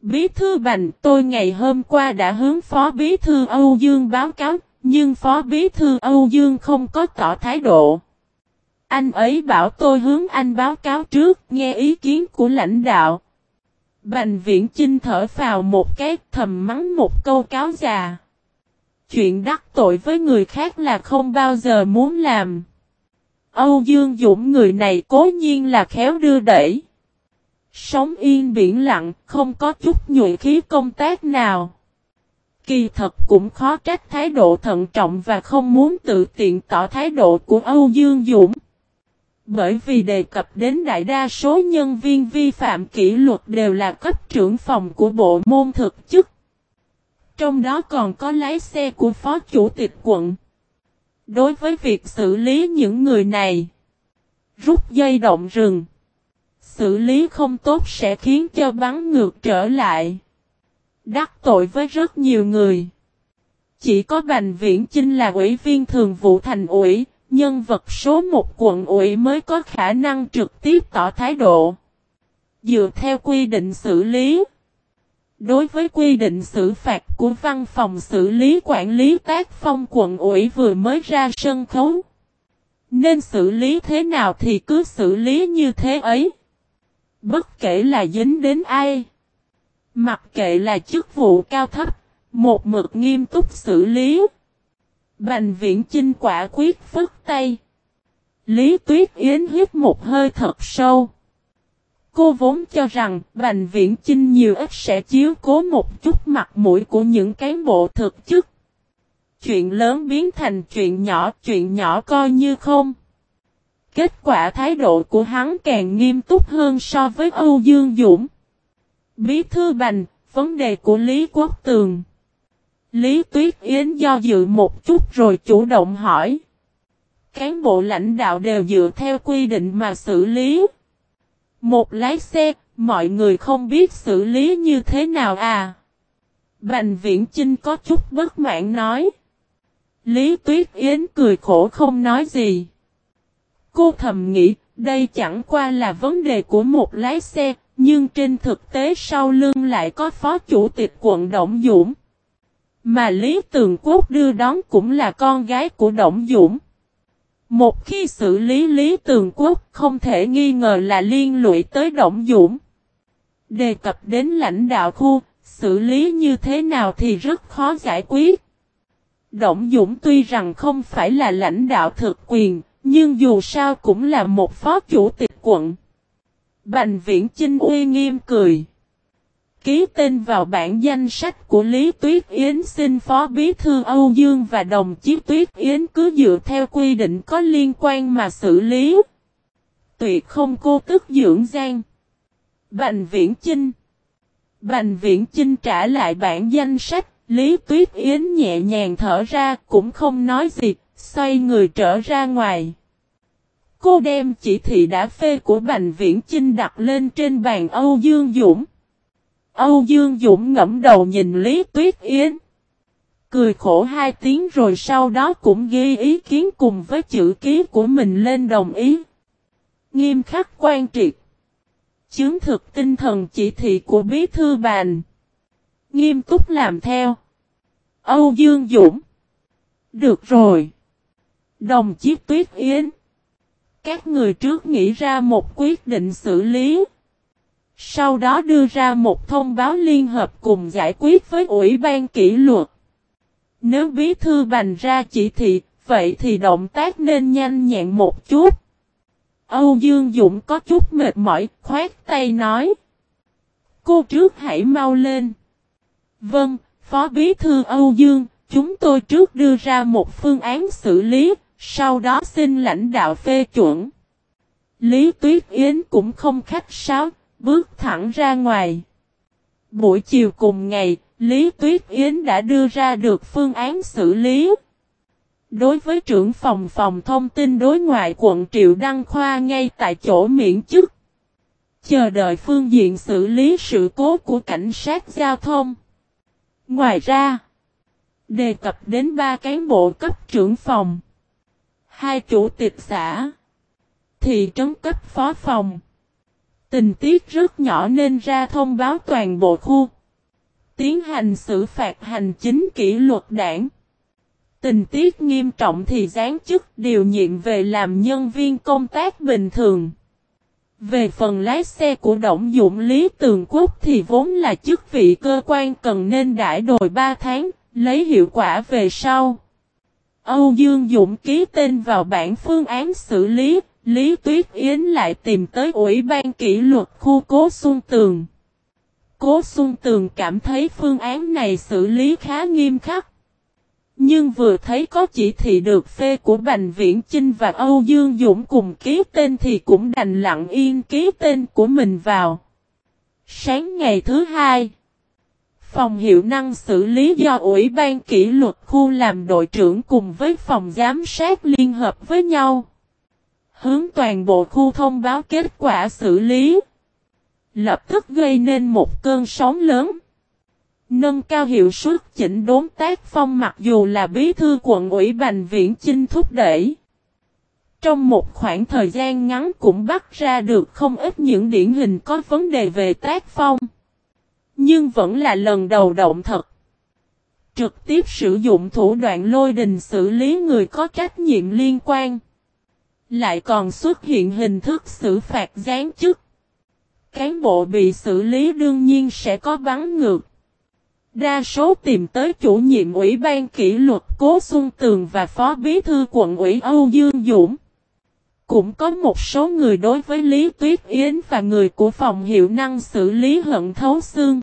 Bí thư Bành tôi ngày hôm qua đã hướng phó bí thư Âu Dương báo cáo, nhưng phó bí thư Âu Dương không có tỏ thái độ. Anh ấy bảo tôi hướng anh báo cáo trước, nghe ý kiến của lãnh đạo. Bành viễn chinh thở vào một cái thầm mắng một câu cáo già. Chuyện đắc tội với người khác là không bao giờ muốn làm. Âu Dương Dũng người này cố nhiên là khéo đưa đẩy. Sống yên biển lặng, không có chút nhuệ khí công tác nào. Kỳ thật cũng khó trách thái độ thận trọng và không muốn tự tiện tỏ thái độ của Âu Dương Dũng. Bởi vì đề cập đến đại đa số nhân viên vi phạm kỷ luật đều là cấp trưởng phòng của bộ môn thực chức. Trong đó còn có lái xe của phó chủ tịch quận. Đối với việc xử lý những người này, rút dây động rừng, xử lý không tốt sẽ khiến cho bắn ngược trở lại. Đắc tội với rất nhiều người. Chỉ có Bành Viễn Chinh là ủy viên thường vụ thành ủy, nhân vật số một quận ủy mới có khả năng trực tiếp tỏ thái độ. Dựa theo quy định xử lý. Đối với quy định xử phạt của văn phòng xử lý quản lý tác phong quận ủy vừa mới ra sân khấu. Nên xử lý thế nào thì cứ xử lý như thế ấy. Bất kể là dính đến ai. Mặc kệ là chức vụ cao thấp, một mực nghiêm túc xử lý. Bành viễn chinh quả quyết phức tay. Lý Tuyết Yến hít một hơi thật sâu. Cô vốn cho rằng Bành Viễn Chinh nhiều ít sẽ chiếu cố một chút mặt mũi của những cán bộ thực chức. Chuyện lớn biến thành chuyện nhỏ, chuyện nhỏ coi như không. Kết quả thái độ của hắn càng nghiêm túc hơn so với Âu Dương Dũng. Bí thư Bành, vấn đề của Lý Quốc Tường. Lý Tuyết Yến do dự một chút rồi chủ động hỏi. Cán bộ lãnh đạo đều dựa theo quy định mà xử lý. Một lái xe, mọi người không biết xử lý như thế nào à? Bành viễn Trinh có chút bất mãn nói. Lý Tuyết Yến cười khổ không nói gì. Cô thầm nghĩ, đây chẳng qua là vấn đề của một lái xe, nhưng trên thực tế sau lưng lại có phó chủ tịch quận Động Dũng. Mà Lý Tường Quốc đưa đón cũng là con gái của Động Dũng. Một khi xử lý Lý Tường Quốc không thể nghi ngờ là liên lụy tới Động Dũng. Đề cập đến lãnh đạo khu, xử lý như thế nào thì rất khó giải quyết. Động Dũng tuy rằng không phải là lãnh đạo thực quyền, nhưng dù sao cũng là một phó chủ tịch quận. Bành viễn Chinh uy nghiêm cười. Ký tên vào bản danh sách của Lý Tuyết Yến xin Phó Bí Thư Âu Dương và đồng chí Tuyết Yến cứ dựa theo quy định có liên quan mà xử lý. Tuyệt không cô tức dưỡng gian. Bành Viễn Chinh Bành Viễn Chinh trả lại bản danh sách, Lý Tuyết Yến nhẹ nhàng thở ra cũng không nói gì, xoay người trở ra ngoài. Cô đem chỉ thị đã phê của Bành Viễn Chinh đặt lên trên bàn Âu Dương Dũng. Âu Dương Dũng ngẫm đầu nhìn Lý Tuyết Yến. Cười khổ hai tiếng rồi sau đó cũng ghi ý kiến cùng với chữ ký của mình lên đồng ý. Nghiêm khắc quan triệt. Chứng thực tinh thần chỉ thị của bí thư bàn. Nghiêm túc làm theo. Âu Dương Dũng. Được rồi. Đồng chí Tuyết Yến. Các người trước nghĩ ra một quyết định xử lý. Sau đó đưa ra một thông báo liên hợp cùng giải quyết với Ủy ban kỷ luật. Nếu bí thư bành ra chỉ thị, vậy thì động tác nên nhanh nhẹn một chút. Âu Dương Dũng có chút mệt mỏi, khoát tay nói. Cô trước hãy mau lên. Vâng, Phó Bí Thư Âu Dương, chúng tôi trước đưa ra một phương án xử lý, sau đó xin lãnh đạo phê chuẩn. Lý Tuyết Yến cũng không khách sáo, bước thẳng ra ngoài. Buổi chiều cùng ngày, Lý Tuyết Yến đã đưa ra được phương án xử lý. Đối với trưởng phòng phòng thông tin đối ngoại quận Triệu Đăng Khoa ngay tại chỗ miễn chức. Chờ đợi phương diện xử lý sự cố của cảnh sát giao thông. Ngoài ra, đề cập đến ba cán bộ cấp trưởng phòng, hai chủ tịch xã, thị trấn cấp phó phòng. Tình tiết rất nhỏ nên ra thông báo toàn bộ khu. Tiến hành xử phạt hành chính kỷ luật đảng. Tình tiết nghiêm trọng thì gián chức điều nhiệm về làm nhân viên công tác bình thường. Về phần lái xe của Động Dụng Lý Tường Quốc thì vốn là chức vị cơ quan cần nên đãi đồi 3 tháng, lấy hiệu quả về sau. Âu Dương Dũng ký tên vào bản phương án xử lý, Lý Tuyết Yến lại tìm tới Ủy ban kỷ luật khu Cố Xuân Tường. Cố Xuân Tường cảm thấy phương án này xử lý khá nghiêm khắc. Nhưng vừa thấy có chỉ thị được phê của Bành Viễn Chinh và Âu Dương Dũng cùng ký tên thì cũng đành lặng yên ký tên của mình vào. Sáng ngày thứ hai, Phòng hiệu năng xử lý do Ủy ban kỷ luật khu làm đội trưởng cùng với phòng giám sát liên hợp với nhau. Hướng toàn bộ khu thông báo kết quả xử lý. Lập tức gây nên một cơn sóng lớn. Nâng cao hiệu suất chỉnh đốn tác phong mặc dù là bí thư quận ủy Bành Viễn Chinh thúc đẩy. Trong một khoảng thời gian ngắn cũng bắt ra được không ít những điển hình có vấn đề về tác phong. Nhưng vẫn là lần đầu động thật. Trực tiếp sử dụng thủ đoạn lôi đình xử lý người có trách nhiệm liên quan. Lại còn xuất hiện hình thức xử phạt gián chức. Cán bộ bị xử lý đương nhiên sẽ có bắn ngược. Đa số tìm tới chủ nhiệm ủy ban kỷ luật Cố Xuân Tường và phó bí thư quận ủy Âu Dương Dũng. Cũng có một số người đối với Lý Tuyết Yến và người của phòng hiệu năng xử lý hận thấu xương.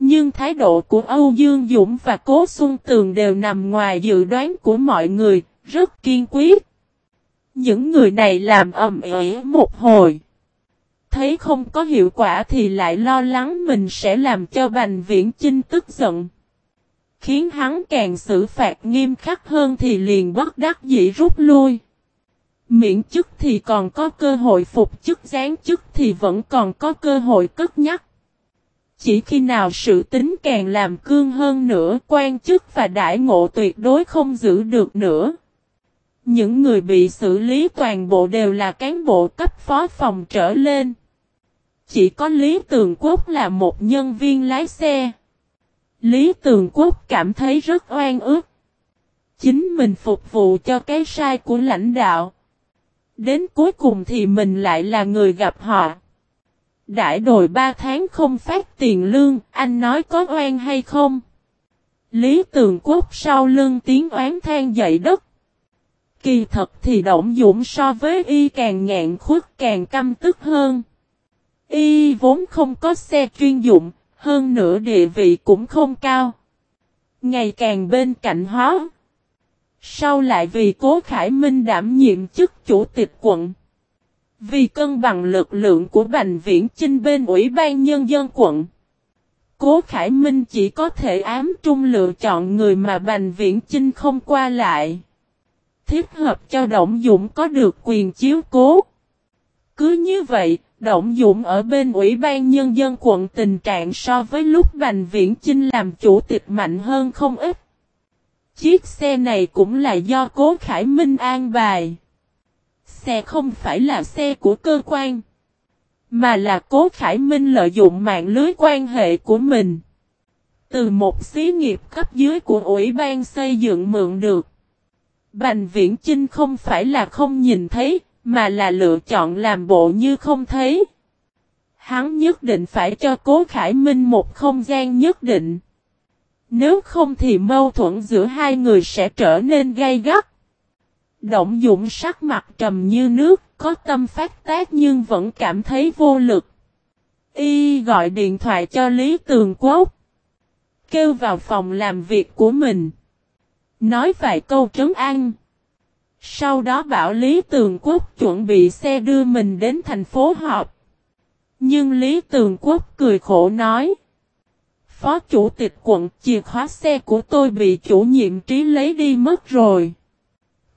Nhưng thái độ của Âu Dương Dũng và Cố Xuân Tường đều nằm ngoài dự đoán của mọi người, rất kiên quyết. Những người này làm ầm ĩ một hồi. Thấy không có hiệu quả thì lại lo lắng mình sẽ làm cho Bành Viễn Chinh tức giận. Khiến hắn càng xử phạt nghiêm khắc hơn thì liền bất đắc dĩ rút lui. Miễn chức thì còn có cơ hội, phục chức gián chức thì vẫn còn có cơ hội cất nhắc. Chỉ khi nào sự tính càng làm cương hơn nữa, quan chức và đại ngộ tuyệt đối không giữ được nữa. Những người bị xử lý toàn bộ đều là cán bộ cấp phó phòng trở lên. Chỉ có Lý Tường Quốc là một nhân viên lái xe. Lý Tường Quốc cảm thấy rất oan ức. Chính mình phục vụ cho cái sai của lãnh đạo. Đến cuối cùng thì mình lại là người gặp họ. Đại đội ba tháng không phát tiền lương, anh nói có oan hay không? Lý Tường Quốc sau lưng tiếng oán than dậy đất. Kỳ thật thì Động Dũng so với y càng ngạn khuất càng căm tức hơn. Y vốn không có xe chuyên dụng, hơn nữa địa vị cũng không cao. Ngày càng bên cạnh hóa. Sau lại vì Cố Khải Minh đảm nhiệm chức chủ tịch quận. Vì cân bằng lực lượng của Bành Viễn Chinh bên Ủy ban Nhân dân quận. Cố Khải Minh chỉ có thể ám trung lựa chọn người mà Bành Viễn Chinh không qua lại. Thiết hợp cho Động Dũng có được quyền chiếu cố. Cứ như vậy, Động Dũng ở bên Ủy ban Nhân dân quận tình trạng so với lúc Bành Viễn Chinh làm chủ tịch mạnh hơn không ít. Chiếc xe này cũng là do Cố Khải Minh an bài. Xe không phải là xe của cơ quan. Mà là Cố Khải Minh lợi dụng mạng lưới quan hệ của mình. Từ một xí nghiệp cấp dưới của Ủy ban xây dựng mượn được. Bành Viễn Chinh không phải là không nhìn thấy, mà là lựa chọn làm bộ như không thấy. Hắn nhất định phải cho Cố Khải Minh một không gian nhất định. Nếu không thì mâu thuẫn giữa hai người sẽ trở nên gay gắt. Động dụng sắc mặt trầm như nước, có tâm phát tác nhưng vẫn cảm thấy vô lực. Y gọi điện thoại cho Lý Tường Quốc. Kêu vào phòng làm việc của mình. Nói vài câu trấn an. Sau đó bảo Lý Tường Quốc chuẩn bị xe đưa mình đến thành phố họp. Nhưng Lý Tường Quốc cười khổ nói. Phó chủ tịch quận chìa khóa xe của tôi bị chủ nhiệm trí lấy đi mất rồi.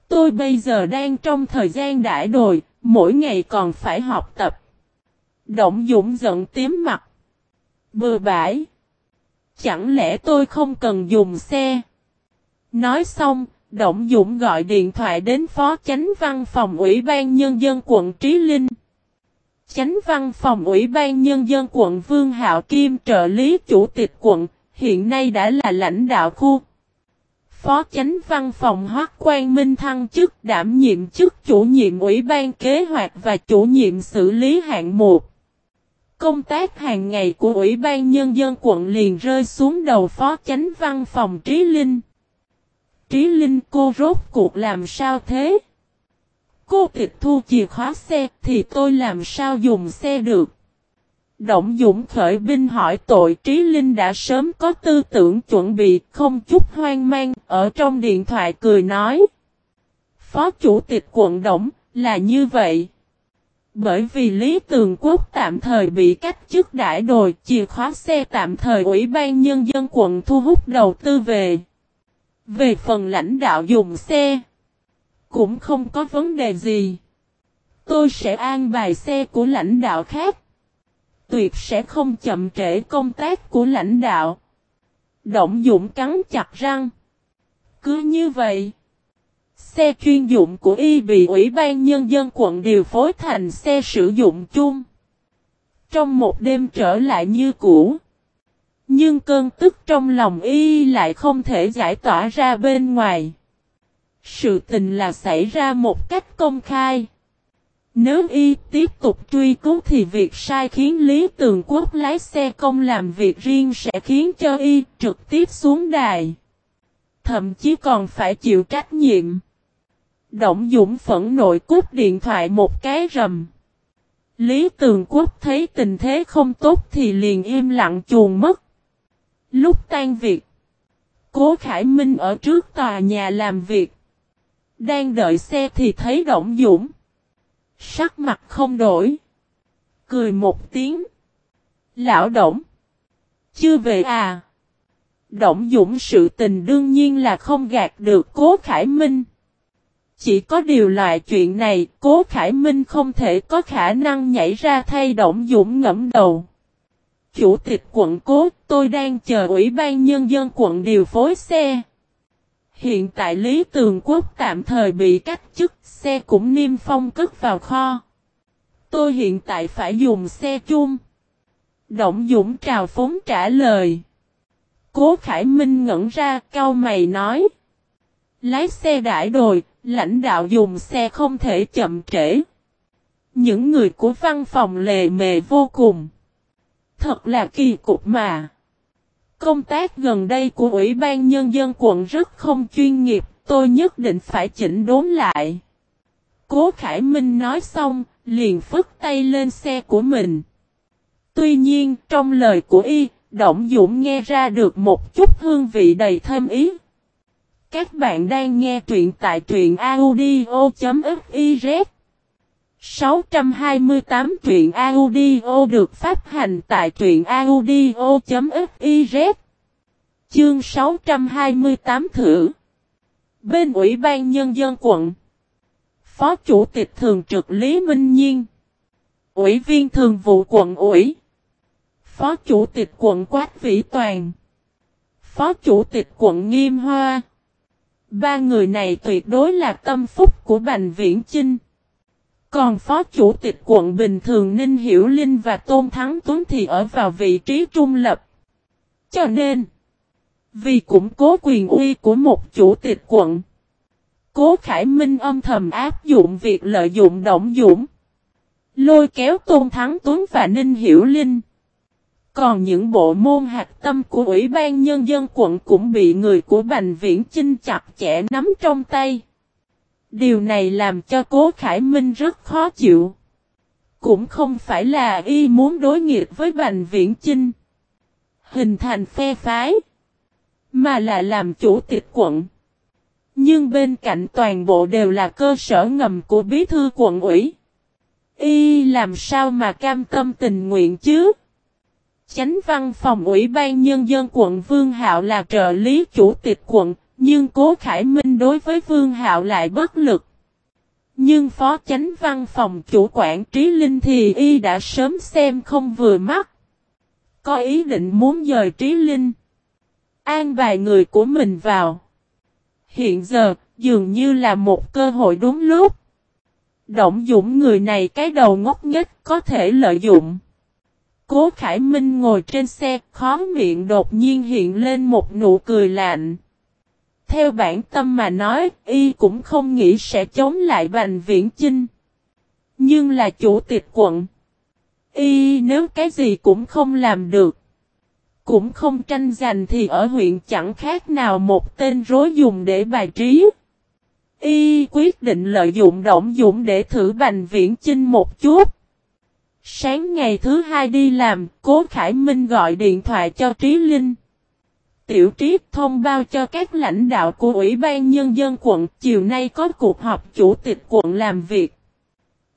Tôi bây giờ đang trong thời gian đại đồi, mỗi ngày còn phải học tập. Động Dũng giận tím mặt. Bừa bãi. Chẳng lẽ tôi không cần dùng xe? Nói xong, Động Dũng gọi điện thoại đến Phó Chánh Văn phòng Ủy ban Nhân dân quận Trí Linh. Chánh Văn phòng Ủy ban Nhân dân quận Vương Hạo Kim trợ lý chủ tịch quận, hiện nay đã là lãnh đạo khu. Phó Chánh Văn phòng Hoác Quang Minh thăng chức đảm nhiệm chức chủ nhiệm Ủy ban Kế hoạch và chủ nhiệm xử lý hạng mục. Công tác hàng ngày của Ủy ban Nhân dân quận liền rơi xuống đầu Phó Chánh Văn phòng Trí Linh. Trí Linh cô rốt cuộc làm sao thế? Cô tịch thu chìa khóa xe thì tôi làm sao dùng xe được? Động Dũng khởi binh hỏi tội Trí Linh đã sớm có tư tưởng chuẩn bị không chút hoang mang ở trong điện thoại cười nói. Phó chủ tịch quận Động là như vậy. Bởi vì Lý Tường Quốc tạm thời bị cách chức đại đồi, chìa khóa xe tạm thời Ủy ban Nhân dân quận thu hút đầu tư về. Về phần lãnh đạo dùng xe, cũng không có vấn đề gì. Tôi sẽ an bài xe của lãnh đạo khác. Tuyệt sẽ không chậm trễ công tác của lãnh đạo. Động Dũng cắn chặt răng. Cứ như vậy. Xe chuyên dụng của y bị Ủy ban Nhân dân quận điều phối thành xe sử dụng chung. Trong một đêm trở lại như cũ. Nhưng cơn tức trong lòng y lại không thể giải tỏa ra bên ngoài. Sự tình là xảy ra một cách công khai. Nếu y tiếp tục truy cứu thì việc sai khiến Lý Tường Quốc lái xe công làm việc riêng sẽ khiến cho y trực tiếp xuống đài. Thậm chí còn phải chịu trách nhiệm. Động Dũng phẫn nội cút điện thoại một cái rầm. Lý Tường Quốc thấy tình thế không tốt thì liền im lặng chuồn mất. Lúc tan việc, Cố Khải Minh ở trước tòa nhà làm việc. Đang đợi xe thì thấy Động Dũng. Sắc mặt không đổi. Cười một tiếng. Lão Động. Chưa về à? Động Dũng sự tình đương nhiên là không gạt được Cố Khải Minh. Chỉ có điều loại chuyện này, Cố Khải Minh không thể có khả năng nhảy ra thay Động Dũng ngẫm đầu. Chủ tịch quận Cố, tôi đang chờ Ủy ban Nhân dân quận điều phối xe. Hiện tại Lý Tường Quốc tạm thời bị cách chức, xe cũng niêm phong cất vào kho. Tôi hiện tại phải dùng xe chung. Động Dũng trào phóng trả lời. Cố Khải Minh ngẩn ra, cao mày nói. Lái xe đại đồi, lãnh đạo dùng xe không thể chậm trễ. Những người của văn phòng lề mề vô cùng. Thật là kỳ cục mà. Công tác gần đây của Ủy ban Nhân dân quận rất không chuyên nghiệp, tôi nhất định phải chỉnh đốn lại. Cố Khải Minh nói xong, liền phức tay lên xe của mình. Tuy nhiên, trong lời của y, Động Dũng nghe ra được một chút hương vị đầy thêm ý. Các bạn đang nghe truyện tại truyện audio.fif 628 truyện audio được phát hành tại truyện audio.fiz Chương 628 thử. Bên Ủy ban Nhân dân quận. Phó Chủ tịch Thường trực Lý Minh Nhiên. Ủy viên Thường vụ quận ủy. Phó Chủ tịch quận quách Vĩ Toàn. Phó Chủ tịch quận Nghiêm Hoa. Ba người này tuyệt đối là tâm phúc của Bành Viễn Chinh còn phó chủ tịch quận bình thường Ninh Hiểu Linh và Tôn Thắng Tuấn thì ở vào vị trí trung lập. Cho nên, vì củng cố quyền uy của một chủ tịch quận, Cố Khải Minh âm thầm áp dụng việc lợi dụng động dũng. Lôi kéo Tôn Thắng Tuấn và Ninh Hiểu Linh. Còn những bộ môn hạt tâm của Ủy ban Nhân dân quận cũng bị người của Bành Viễn Chinh chặt chẽ nắm trong tay. Điều này làm cho Cố Khải Minh rất khó chịu. Cũng không phải là y muốn đối nghịch với Bành Viễn Chinh. Hình thành phe phái. Mà là làm chủ tịch quận. Nhưng bên cạnh toàn bộ đều là cơ sở ngầm của bí thư quận ủy. Y làm sao mà cam tâm tình nguyện chứ? Chánh văn phòng ủy ban nhân dân quận Vương Hạo là trợ lý chủ tịch quận, nhưng Cố Khải Minh đối với Vương Hạo lại bất lực. Nhưng phó chánh văn phòng chủ quản Trí Linh thì y đã sớm xem không vừa mắt. Có ý định muốn dời Trí Linh. An bài người của mình vào. Hiện giờ, dường như là một cơ hội đúng lúc. Động dũng người này cái đầu ngốc nghếch có thể lợi dụng. Cố Khải Minh ngồi trên xe, khó miệng đột nhiên hiện lên một nụ cười lạnh. Theo bản tâm mà nói, y cũng không nghĩ sẽ chống lại Bành Viễn Chinh. Nhưng là chủ tịch quận. Y nếu cái gì cũng không làm được. Cũng không tranh giành thì ở huyện chẳng khác nào một tên rối dùng để bài trí. Y quyết định lợi dụng động dụng để thử Bành Viễn Chinh một chút. Sáng ngày thứ hai đi làm, Cố Khải Minh gọi điện thoại cho Trí Linh. Tiểu Triết thông báo cho các lãnh đạo của Ủy ban Nhân dân quận chiều nay có cuộc họp chủ tịch quận làm việc.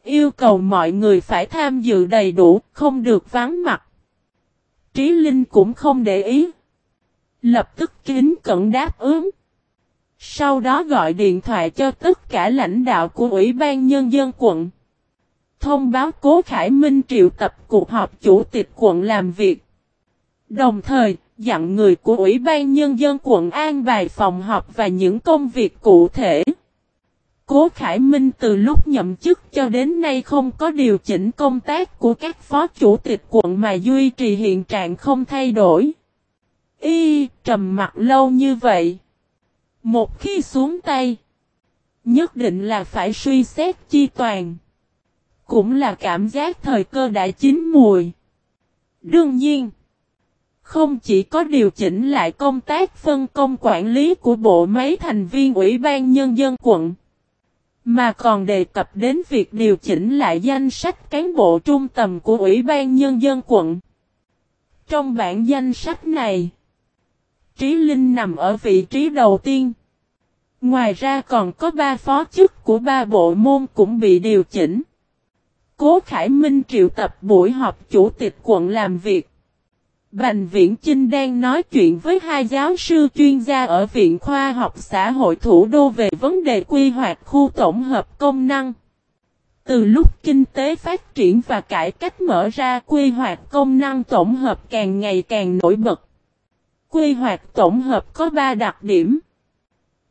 Yêu cầu mọi người phải tham dự đầy đủ, không được vắng mặt. Trí Linh cũng không để ý. Lập tức kính cẩn đáp ứng. Sau đó gọi điện thoại cho tất cả lãnh đạo của Ủy ban Nhân dân quận. Thông báo Cố Khải Minh triệu tập cuộc họp chủ tịch quận làm việc. Đồng thời, dặn người của Ủy ban Nhân dân quận an bài phòng họp và những công việc cụ thể. Cố Khải Minh từ lúc nhậm chức cho đến nay không có điều chỉnh công tác của các phó chủ tịch quận mà duy trì hiện trạng không thay đổi. Y trầm mặt lâu như vậy. Một khi xuống tay, nhất định là phải suy xét chi toàn. Cũng là cảm giác thời cơ đã chín mùi. Đương nhiên, không chỉ có điều chỉnh lại công tác phân công quản lý của bộ máy thành viên Ủy ban Nhân dân quận, mà còn đề cập đến việc điều chỉnh lại danh sách cán bộ trung tầm của Ủy ban Nhân dân quận. Trong bản danh sách này, Trí Linh nằm ở vị trí đầu tiên. Ngoài ra còn có ba phó chức của ba bộ môn cũng bị điều chỉnh. Cố Khải Minh triệu tập buổi họp chủ tịch quận làm việc. Bành Viễn Chinh đang nói chuyện với hai giáo sư chuyên gia ở Viện Khoa học Xã hội Thủ đô về vấn đề quy hoạch khu tổng hợp công năng. Từ lúc kinh tế phát triển và cải cách mở ra, quy hoạch công năng tổng hợp càng ngày càng nổi bật. Quy hoạch tổng hợp có 3 đặc điểm.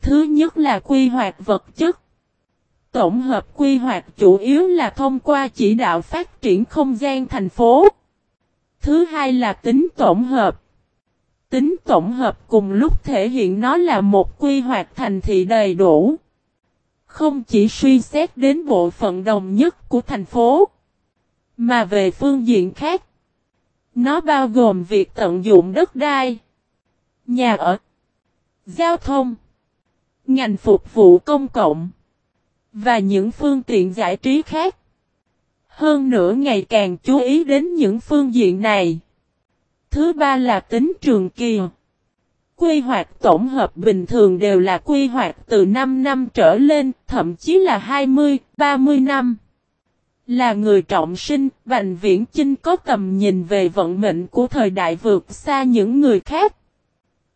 Thứ nhất là quy hoạch vật chất. Tổng hợp quy hoạch chủ yếu là thông qua chỉ đạo phát triển không gian thành phố. Thứ hai là tính tổng hợp. Tính tổng hợp cùng lúc thể hiện nó là một quy hoạch thành thị đầy đủ. Không chỉ suy xét đến bộ phận đồng nhất của thành phố, mà về phương diện khác. Nó bao gồm việc tận dụng đất đai, nhà ở, giao thông, ngành phục vụ công cộng và những phương tiện giải trí khác. Hơn nữa ngày càng chú ý đến những phương diện này. Thứ ba là tính trường kỳ. Quy hoạch tổng hợp bình thường đều là quy hoạch từ 5 năm trở lên, thậm chí là 20, 30 năm. Là người trọng sinh, Bành Viễn Chinh có tầm nhìn về vận mệnh của thời đại vượt xa những người khác.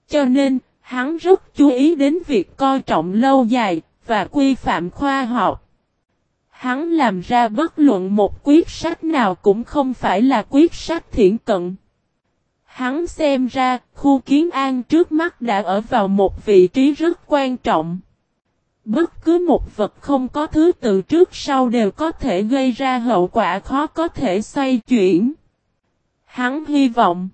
Cho nên, hắn rất chú ý đến việc coi trọng lâu dài và quy phạm khoa học. Hắn làm ra bất luận một quyết sách nào cũng không phải là quyết sách thiện cận. Hắn xem ra, khu kiến an trước mắt đã ở vào một vị trí rất quan trọng. Bất cứ một vật không có thứ tự trước sau đều có thể gây ra hậu quả khó có thể xoay chuyển. Hắn hy vọng,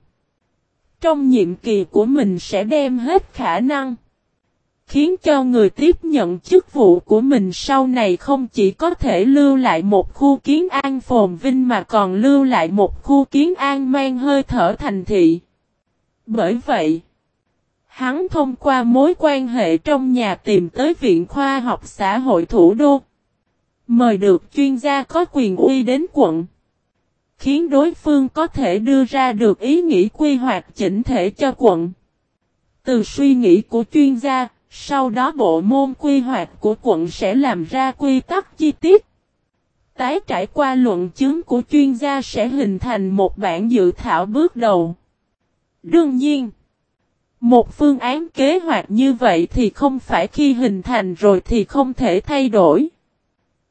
trong nhiệm kỳ của mình sẽ đem hết khả năng Khiến cho người tiếp nhận chức vụ của mình sau này không chỉ có thể lưu lại một khu kiến an phồn vinh mà còn lưu lại một khu kiến an mang hơi thở thành thị. Bởi vậy, hắn thông qua mối quan hệ trong nhà tìm tới Viện Khoa học Xã hội Thủ đô. Mời được chuyên gia có quyền uy đến quận. Khiến đối phương có thể đưa ra được ý nghĩ quy hoạch chỉnh thể cho quận. Từ suy nghĩ của chuyên gia, sau đó bộ môn quy hoạch của quận sẽ làm ra quy tắc chi tiết. Tái trải qua luận chứng của chuyên gia sẽ hình thành một bản dự thảo bước đầu. Đương nhiên, một phương án kế hoạch như vậy thì không phải khi hình thành rồi thì không thể thay đổi.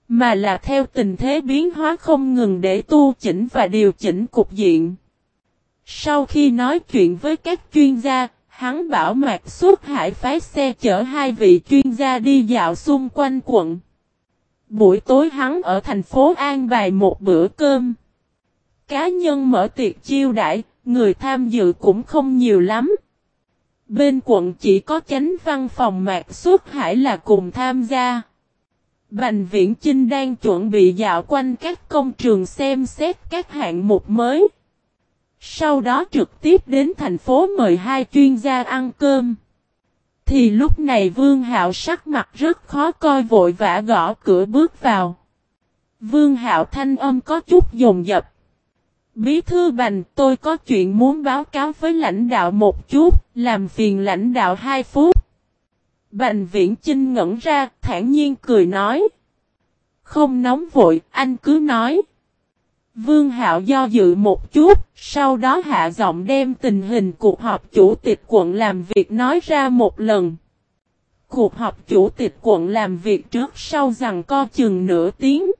Mà là theo tình thế biến hóa không ngừng để tu chỉnh và điều chỉnh cục diện. Sau khi nói chuyện với các chuyên gia, Hắn bảo Mạc Xuất Hải phái xe chở hai vị chuyên gia đi dạo xung quanh quận. Buổi tối hắn ở thành phố An bài một bữa cơm. Cá nhân mở tiệc chiêu đãi, người tham dự cũng không nhiều lắm. Bên quận chỉ có chánh văn phòng Mạc Xuất Hải là cùng tham gia. Bành Viễn Chinh đang chuẩn bị dạo quanh các công trường xem xét các hạng mục mới. Sau đó trực tiếp đến thành phố mời hai chuyên gia ăn cơm. Thì lúc này Vương Hạo sắc mặt rất khó coi vội vã gõ cửa bước vào. Vương Hạo thanh âm có chút dồn dập. Bí thư bành tôi có chuyện muốn báo cáo với lãnh đạo một chút, làm phiền lãnh đạo hai phút. Bành viễn Trinh ngẩn ra, thản nhiên cười nói. Không nóng vội, anh cứ nói. Vương Hạo do dự một chút, sau đó hạ giọng đem tình hình cuộc họp chủ tịch quận làm việc nói ra một lần. Cuộc họp chủ tịch quận làm việc trước sau rằng co chừng nửa tiếng.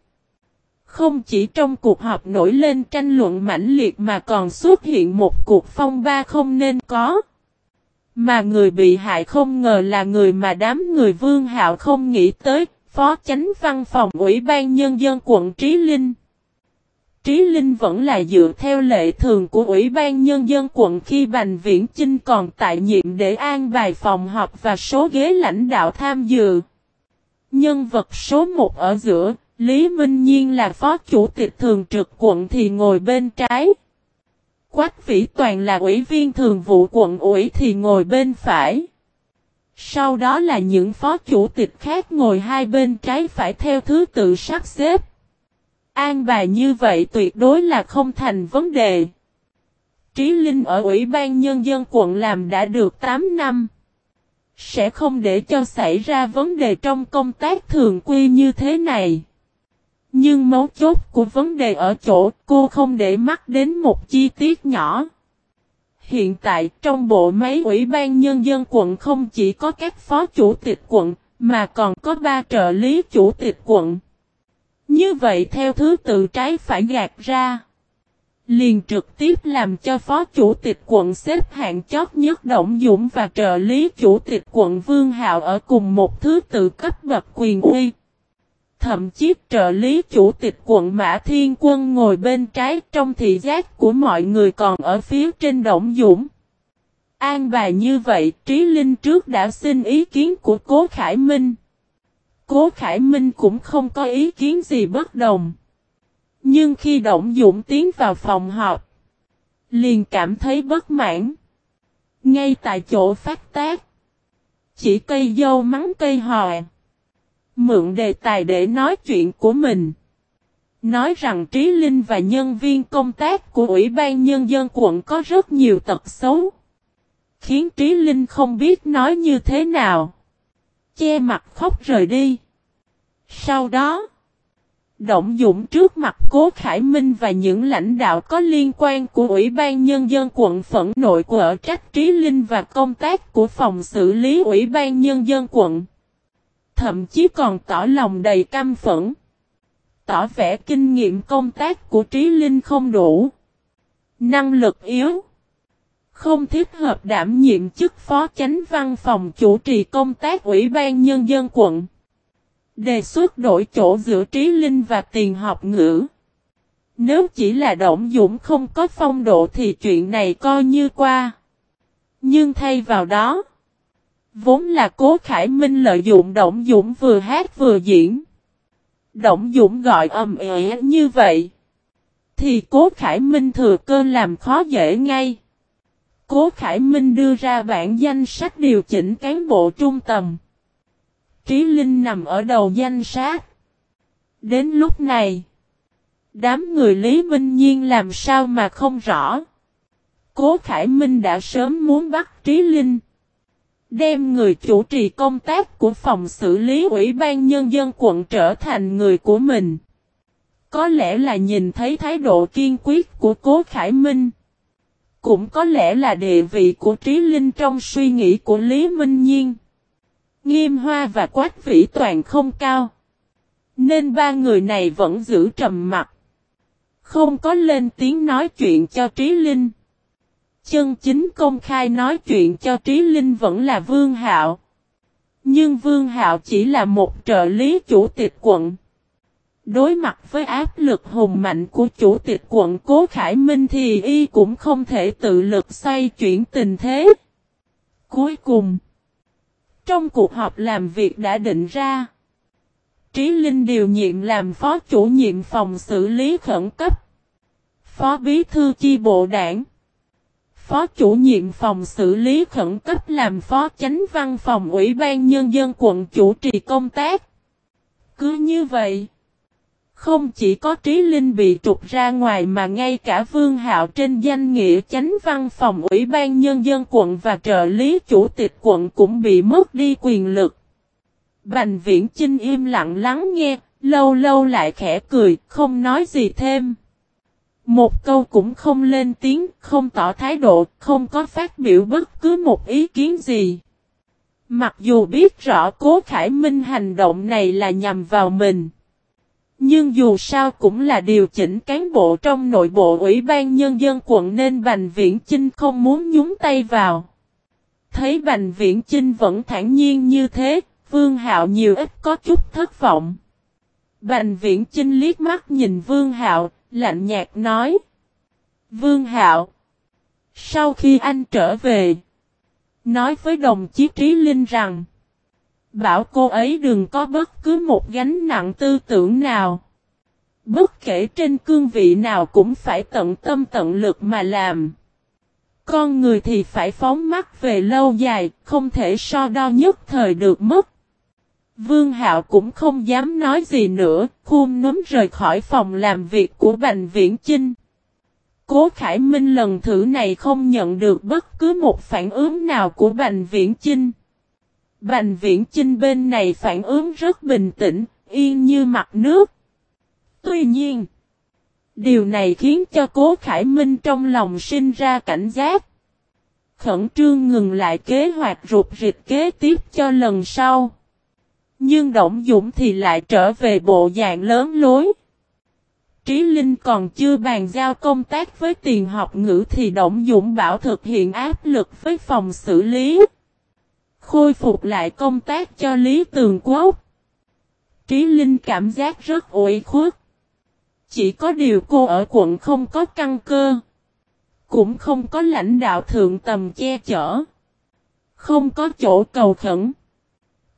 Không chỉ trong cuộc họp nổi lên tranh luận mãnh liệt mà còn xuất hiện một cuộc phong ba không nên có. Mà người bị hại không ngờ là người mà đám người vương hạo không nghĩ tới, phó chánh văn phòng ủy ban nhân dân quận Trí Linh. Trí Linh vẫn là dựa theo lệ thường của Ủy ban Nhân dân quận khi Bành Viễn Chinh còn tại nhiệm để an bài phòng họp và số ghế lãnh đạo tham dự. Nhân vật số 1 ở giữa, Lý Minh Nhiên là phó chủ tịch thường trực quận thì ngồi bên trái. Quách Vĩ Toàn là ủy viên thường vụ quận ủy thì ngồi bên phải. Sau đó là những phó chủ tịch khác ngồi hai bên trái phải theo thứ tự sắp xếp. An bài như vậy tuyệt đối là không thành vấn đề. Trí Linh ở Ủy ban Nhân dân quận làm đã được 8 năm. Sẽ không để cho xảy ra vấn đề trong công tác thường quy như thế này. Nhưng mấu chốt của vấn đề ở chỗ cô không để mắt đến một chi tiết nhỏ. Hiện tại trong bộ máy Ủy ban Nhân dân quận không chỉ có các phó chủ tịch quận, mà còn có ba trợ lý chủ tịch quận. Như vậy theo thứ tự trái phải gạt ra. Liền trực tiếp làm cho phó chủ tịch quận xếp hạng chót nhất Động Dũng và trợ lý chủ tịch quận Vương Hạo ở cùng một thứ tự cấp bậc quyền uy. Thậm chí trợ lý chủ tịch quận Mã Thiên Quân ngồi bên trái trong thị giác của mọi người còn ở phía trên Động Dũng. An bài như vậy, Trí Linh trước đã xin ý kiến của Cố Khải Minh. Cố Khải Minh cũng không có ý kiến gì bất đồng. Nhưng khi Động Dũng tiến vào phòng họp, liền cảm thấy bất mãn. Ngay tại chỗ phát tác, chỉ cây dâu mắng cây hòe. Mượn đề tài để nói chuyện của mình. Nói rằng Trí Linh và nhân viên công tác của Ủy ban Nhân dân quận có rất nhiều tật xấu. Khiến Trí Linh không biết nói như thế nào. Che mặt khóc rời đi. Sau đó, Động dụng trước mặt Cố Khải Minh và những lãnh đạo có liên quan của Ủy ban Nhân dân quận phẫn nội của ở trách Trí Linh và công tác của phòng xử lý Ủy ban Nhân dân quận. Thậm chí còn tỏ lòng đầy căm phẫn. Tỏ vẻ kinh nghiệm công tác của Trí Linh không đủ. Năng lực yếu. Không thích hợp đảm nhiệm chức phó chánh văn phòng chủ trì công tác Ủy ban Nhân dân quận. Đề xuất đổi chỗ giữa trí linh và tiền học ngữ. Nếu chỉ là Động Dũng không có phong độ thì chuyện này coi như qua. Nhưng thay vào đó, vốn là Cố Khải Minh lợi dụng Động Dũng vừa hát vừa diễn. Động Dũng gọi ầm ĩ như vậy. Thì Cố Khải Minh thừa cơ làm khó dễ ngay. Cố Khải Minh đưa ra bản danh sách điều chỉnh cán bộ trung tầm. Trí Linh nằm ở đầu danh sách. Đến lúc này, đám người Lý Minh Nhiên làm sao mà không rõ. Cố Khải Minh đã sớm muốn bắt Trí Linh. Đem người chủ trì công tác của phòng xử lý Ủy ban Nhân dân quận trở thành người của mình. Có lẽ là nhìn thấy thái độ kiên quyết của Cố Khải Minh. Cũng có lẽ là địa vị của Trí Linh trong suy nghĩ của Lý Minh Nhiên. Nghiêm hoa và quách vĩ toàn không cao. Nên ba người này vẫn giữ trầm mặt. Không có lên tiếng nói chuyện cho Trí Linh. Chân chính công khai nói chuyện cho Trí Linh vẫn là Vương Hạo. Nhưng Vương Hạo chỉ là một trợ lý chủ tịch quận. Đối mặt với áp lực hùng mạnh của chủ tịch quận Cố Khải Minh thì y cũng không thể tự lực xoay chuyển tình thế. Cuối cùng, trong cuộc họp làm việc đã định ra, Trí Linh điều nhiệm làm phó chủ nhiệm phòng xử lý khẩn cấp, phó bí thư chi bộ đảng, phó chủ nhiệm phòng xử lý khẩn cấp làm phó chánh văn phòng ủy ban nhân dân quận chủ trì công tác. Cứ như vậy, không chỉ có Trí Linh bị trục ra ngoài mà ngay cả Vương Hạo trên danh nghĩa chánh văn phòng Ủy ban Nhân dân quận và trợ lý chủ tịch quận cũng bị mất đi quyền lực. Bành Viễn Chinh im lặng lắng nghe, Lâu lâu lại khẽ cười, không nói gì thêm. Một câu cũng không lên tiếng, không tỏ thái độ, không có phát biểu bất cứ một ý kiến gì. Mặc dù biết rõ Cố Khải Minh hành động này là nhằm vào mình. Nhưng dù sao cũng là điều chỉnh cán bộ trong nội bộ Ủy ban Nhân dân quận nên Bành Viễn Chinh không muốn nhúng tay vào. Thấy Bành Viễn Chinh vẫn thản nhiên như thế, Vương Hạo nhiều ít có chút thất vọng. Bành Viễn Chinh liếc mắt nhìn Vương Hạo, lạnh nhạt nói. Vương Hạo. Sau khi anh trở về. Nói với đồng chí Trí Linh rằng. Bảo cô ấy đừng có bất cứ một gánh nặng tư tưởng nào. Bất kể trên cương vị nào cũng phải tận tâm tận lực mà làm. Con người thì phải phóng mắt về lâu dài, không thể so đo nhất thời được mất. Vương Hạo cũng không dám nói gì nữa, khuôn núm rời khỏi phòng làm việc của Bành Viễn Chinh. Cố Khải Minh lần thử này không nhận được bất cứ một phản ứng nào của Bành Viễn Chinh. Bành Viễn Chinh bên này phản ứng rất bình tĩnh, yên như mặt nước. Tuy nhiên, điều này khiến cho Cố Khải Minh trong lòng sinh ra cảnh giác. Khẩn trương ngừng lại kế hoạch rụt rịch kế tiếp cho lần sau. Nhưng Động Dũng thì lại trở về bộ dạng lớn lối. Trí Linh còn chưa bàn giao công tác với tiền học ngữ thì Động Dũng bảo thực hiện áp lực với phòng xử lý. Khôi phục lại công tác cho Lý Tường Quốc. Trí Linh cảm giác rất ủi khuất. Chỉ có điều cô ở quận không có căn cơ. Cũng không có lãnh đạo thượng tầm che chở. Không có chỗ cầu khẩn.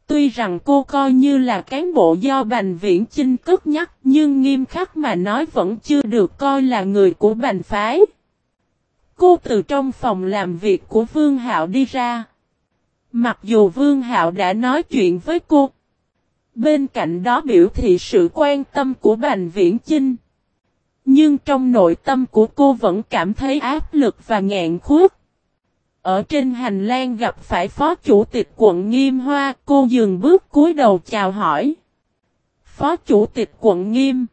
Tuy rằng cô coi như là cán bộ do Bành Viễn Chinh cất nhắc, nhưng nghiêm khắc mà nói vẫn chưa được coi là người của Bành Phái. Cô từ trong phòng làm việc của Vương Hạo đi ra. Mặc dù Vương Hạo đã nói chuyện với cô. Bên cạnh đó biểu thị sự quan tâm của Bành Viễn Chinh. Nhưng trong nội tâm của cô vẫn cảm thấy áp lực và ngẹn khuất. Ở trên hành lang gặp phải phó chủ tịch quận Nghiêm Hoa, cô dừng bước cúi đầu chào hỏi. Phó chủ tịch quận Nghiêm.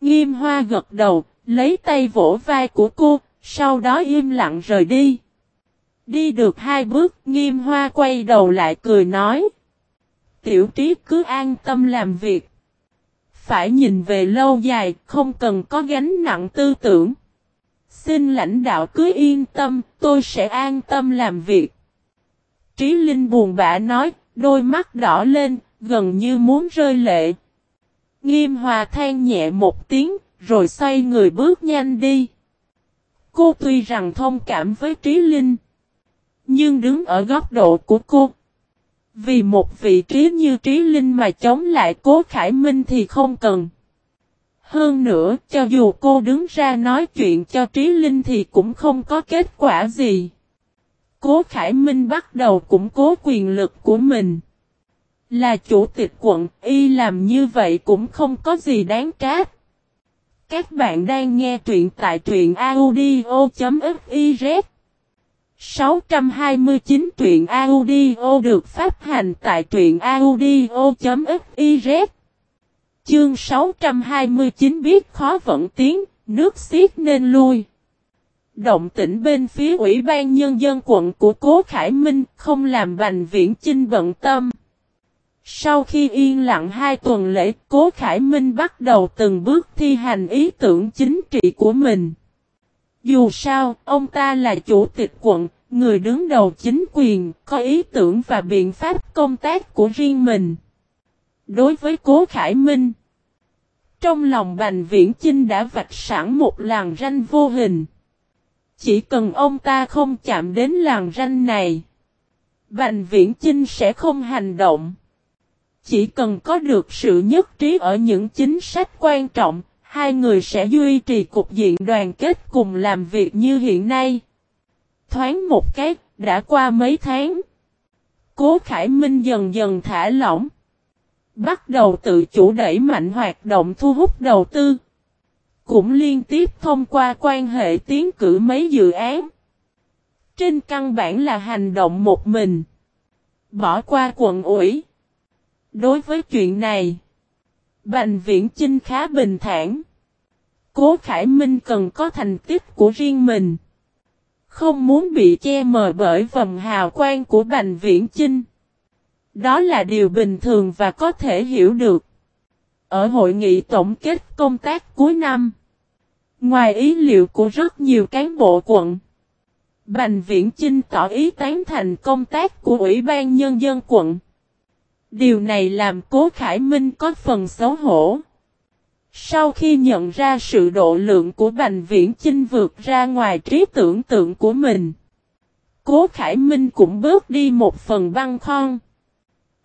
Nghiêm Hoa gật đầu, lấy tay vỗ vai của cô, sau đó im lặng rời đi. Đi được hai bước, Nghiêm Hoa quay đầu lại cười nói. Tiểu trí cứ an tâm làm việc. Phải nhìn về lâu dài, không cần có gánh nặng tư tưởng. Xin lãnh đạo cứ yên tâm, tôi sẽ an tâm làm việc. Trí Linh buồn bã nói, đôi mắt đỏ lên, gần như muốn rơi lệ. Nghiêm hòa than nhẹ một tiếng, rồi xoay người bước nhanh đi. Cô tuy rằng thông cảm với Trí Linh, nhưng đứng ở góc độ của cô. Vì một vị trí như Trí Linh mà chống lại Cố Khải Minh thì không cần. Hơn nữa, cho dù cô đứng ra nói chuyện cho Trí Linh thì cũng không có kết quả gì. Cố Khải Minh bắt đầu củng cố quyền lực của mình. Là chủ tịch quận, y làm như vậy cũng không có gì đáng trách. Các bạn đang nghe truyện tại truyện audio.fif 629 truyện audio được phát hành tại truyện audio.fiz Chương 629 biết khó vận tiến, nước xiết nên lui. Động tĩnh bên phía Ủy ban Nhân dân quận của Cố Khải Minh không làm Bành Viễn Chinh bận tâm. Sau khi yên lặng hai tuần lễ, Cố Khải Minh bắt đầu từng bước thi hành ý tưởng chính trị của mình. Dù sao, ông ta là chủ tịch quận, người đứng đầu chính quyền, có ý tưởng và biện pháp công tác của riêng mình. Đối với Cố Khải Minh, trong lòng Bành Viễn Chinh đã vạch sẵn một làn ranh vô hình. Chỉ cần ông ta không chạm đến làn ranh này, Bành Viễn Chinh sẽ không hành động. Chỉ cần có được sự nhất trí ở những chính sách quan trọng, hai người sẽ duy trì cục diện đoàn kết cùng làm việc như hiện nay. Thoáng một cái, đã qua mấy tháng. Cố Khải Minh dần dần thả lỏng bắt đầu tự chủ đẩy mạnh hoạt động thu hút đầu tư. Cũng liên tiếp thông qua quan hệ tiến cử mấy dự án. Trên căn bản là hành động một mình. Bỏ qua quận ủy. Đối với chuyện này, Bành Viễn Chinh khá bình thản. Cố Khải Minh cần có thành tích của riêng mình. Không muốn bị che mờ bởi vầng hào quang của Bành Viễn Chinh. Đó là điều bình thường và có thể hiểu được. Ở hội nghị tổng kết công tác cuối năm, ngoài ý liệu của rất nhiều cán bộ quận, Bành Viễn Chinh tỏ ý tán thành công tác của Ủy ban Nhân dân quận. Điều này làm Cố Khải Minh có phần xấu hổ. Sau khi nhận ra sự độ lượng của Bành Viễn Chinh vượt ra ngoài trí tưởng tượng của mình, Cố Khải Minh cũng bước đi một phần băng khon.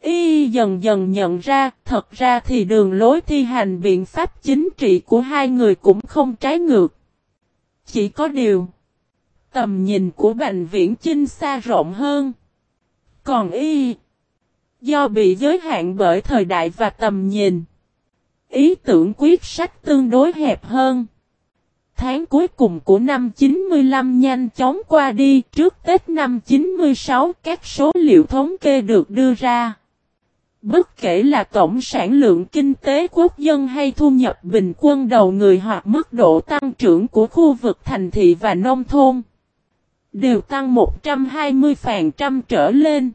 Y dần dần nhận ra, thật ra thì đường lối thi hành biện pháp chính trị của hai người cũng không trái ngược. Chỉ có điều, tầm nhìn của Bành Viễn Chinh xa rộng hơn. Còn Y, do bị giới hạn bởi thời đại và tầm nhìn, ý tưởng quyết sách tương đối hẹp hơn. Tháng cuối cùng của năm 95 nhanh chóng qua đi, trước Tết năm 96 các số liệu thống kê được đưa ra. Bất kể là tổng sản lượng kinh tế quốc dân hay thu nhập bình quân đầu người hoặc mức độ tăng trưởng của khu vực thành thị và nông thôn, đều tăng 120% trở lên.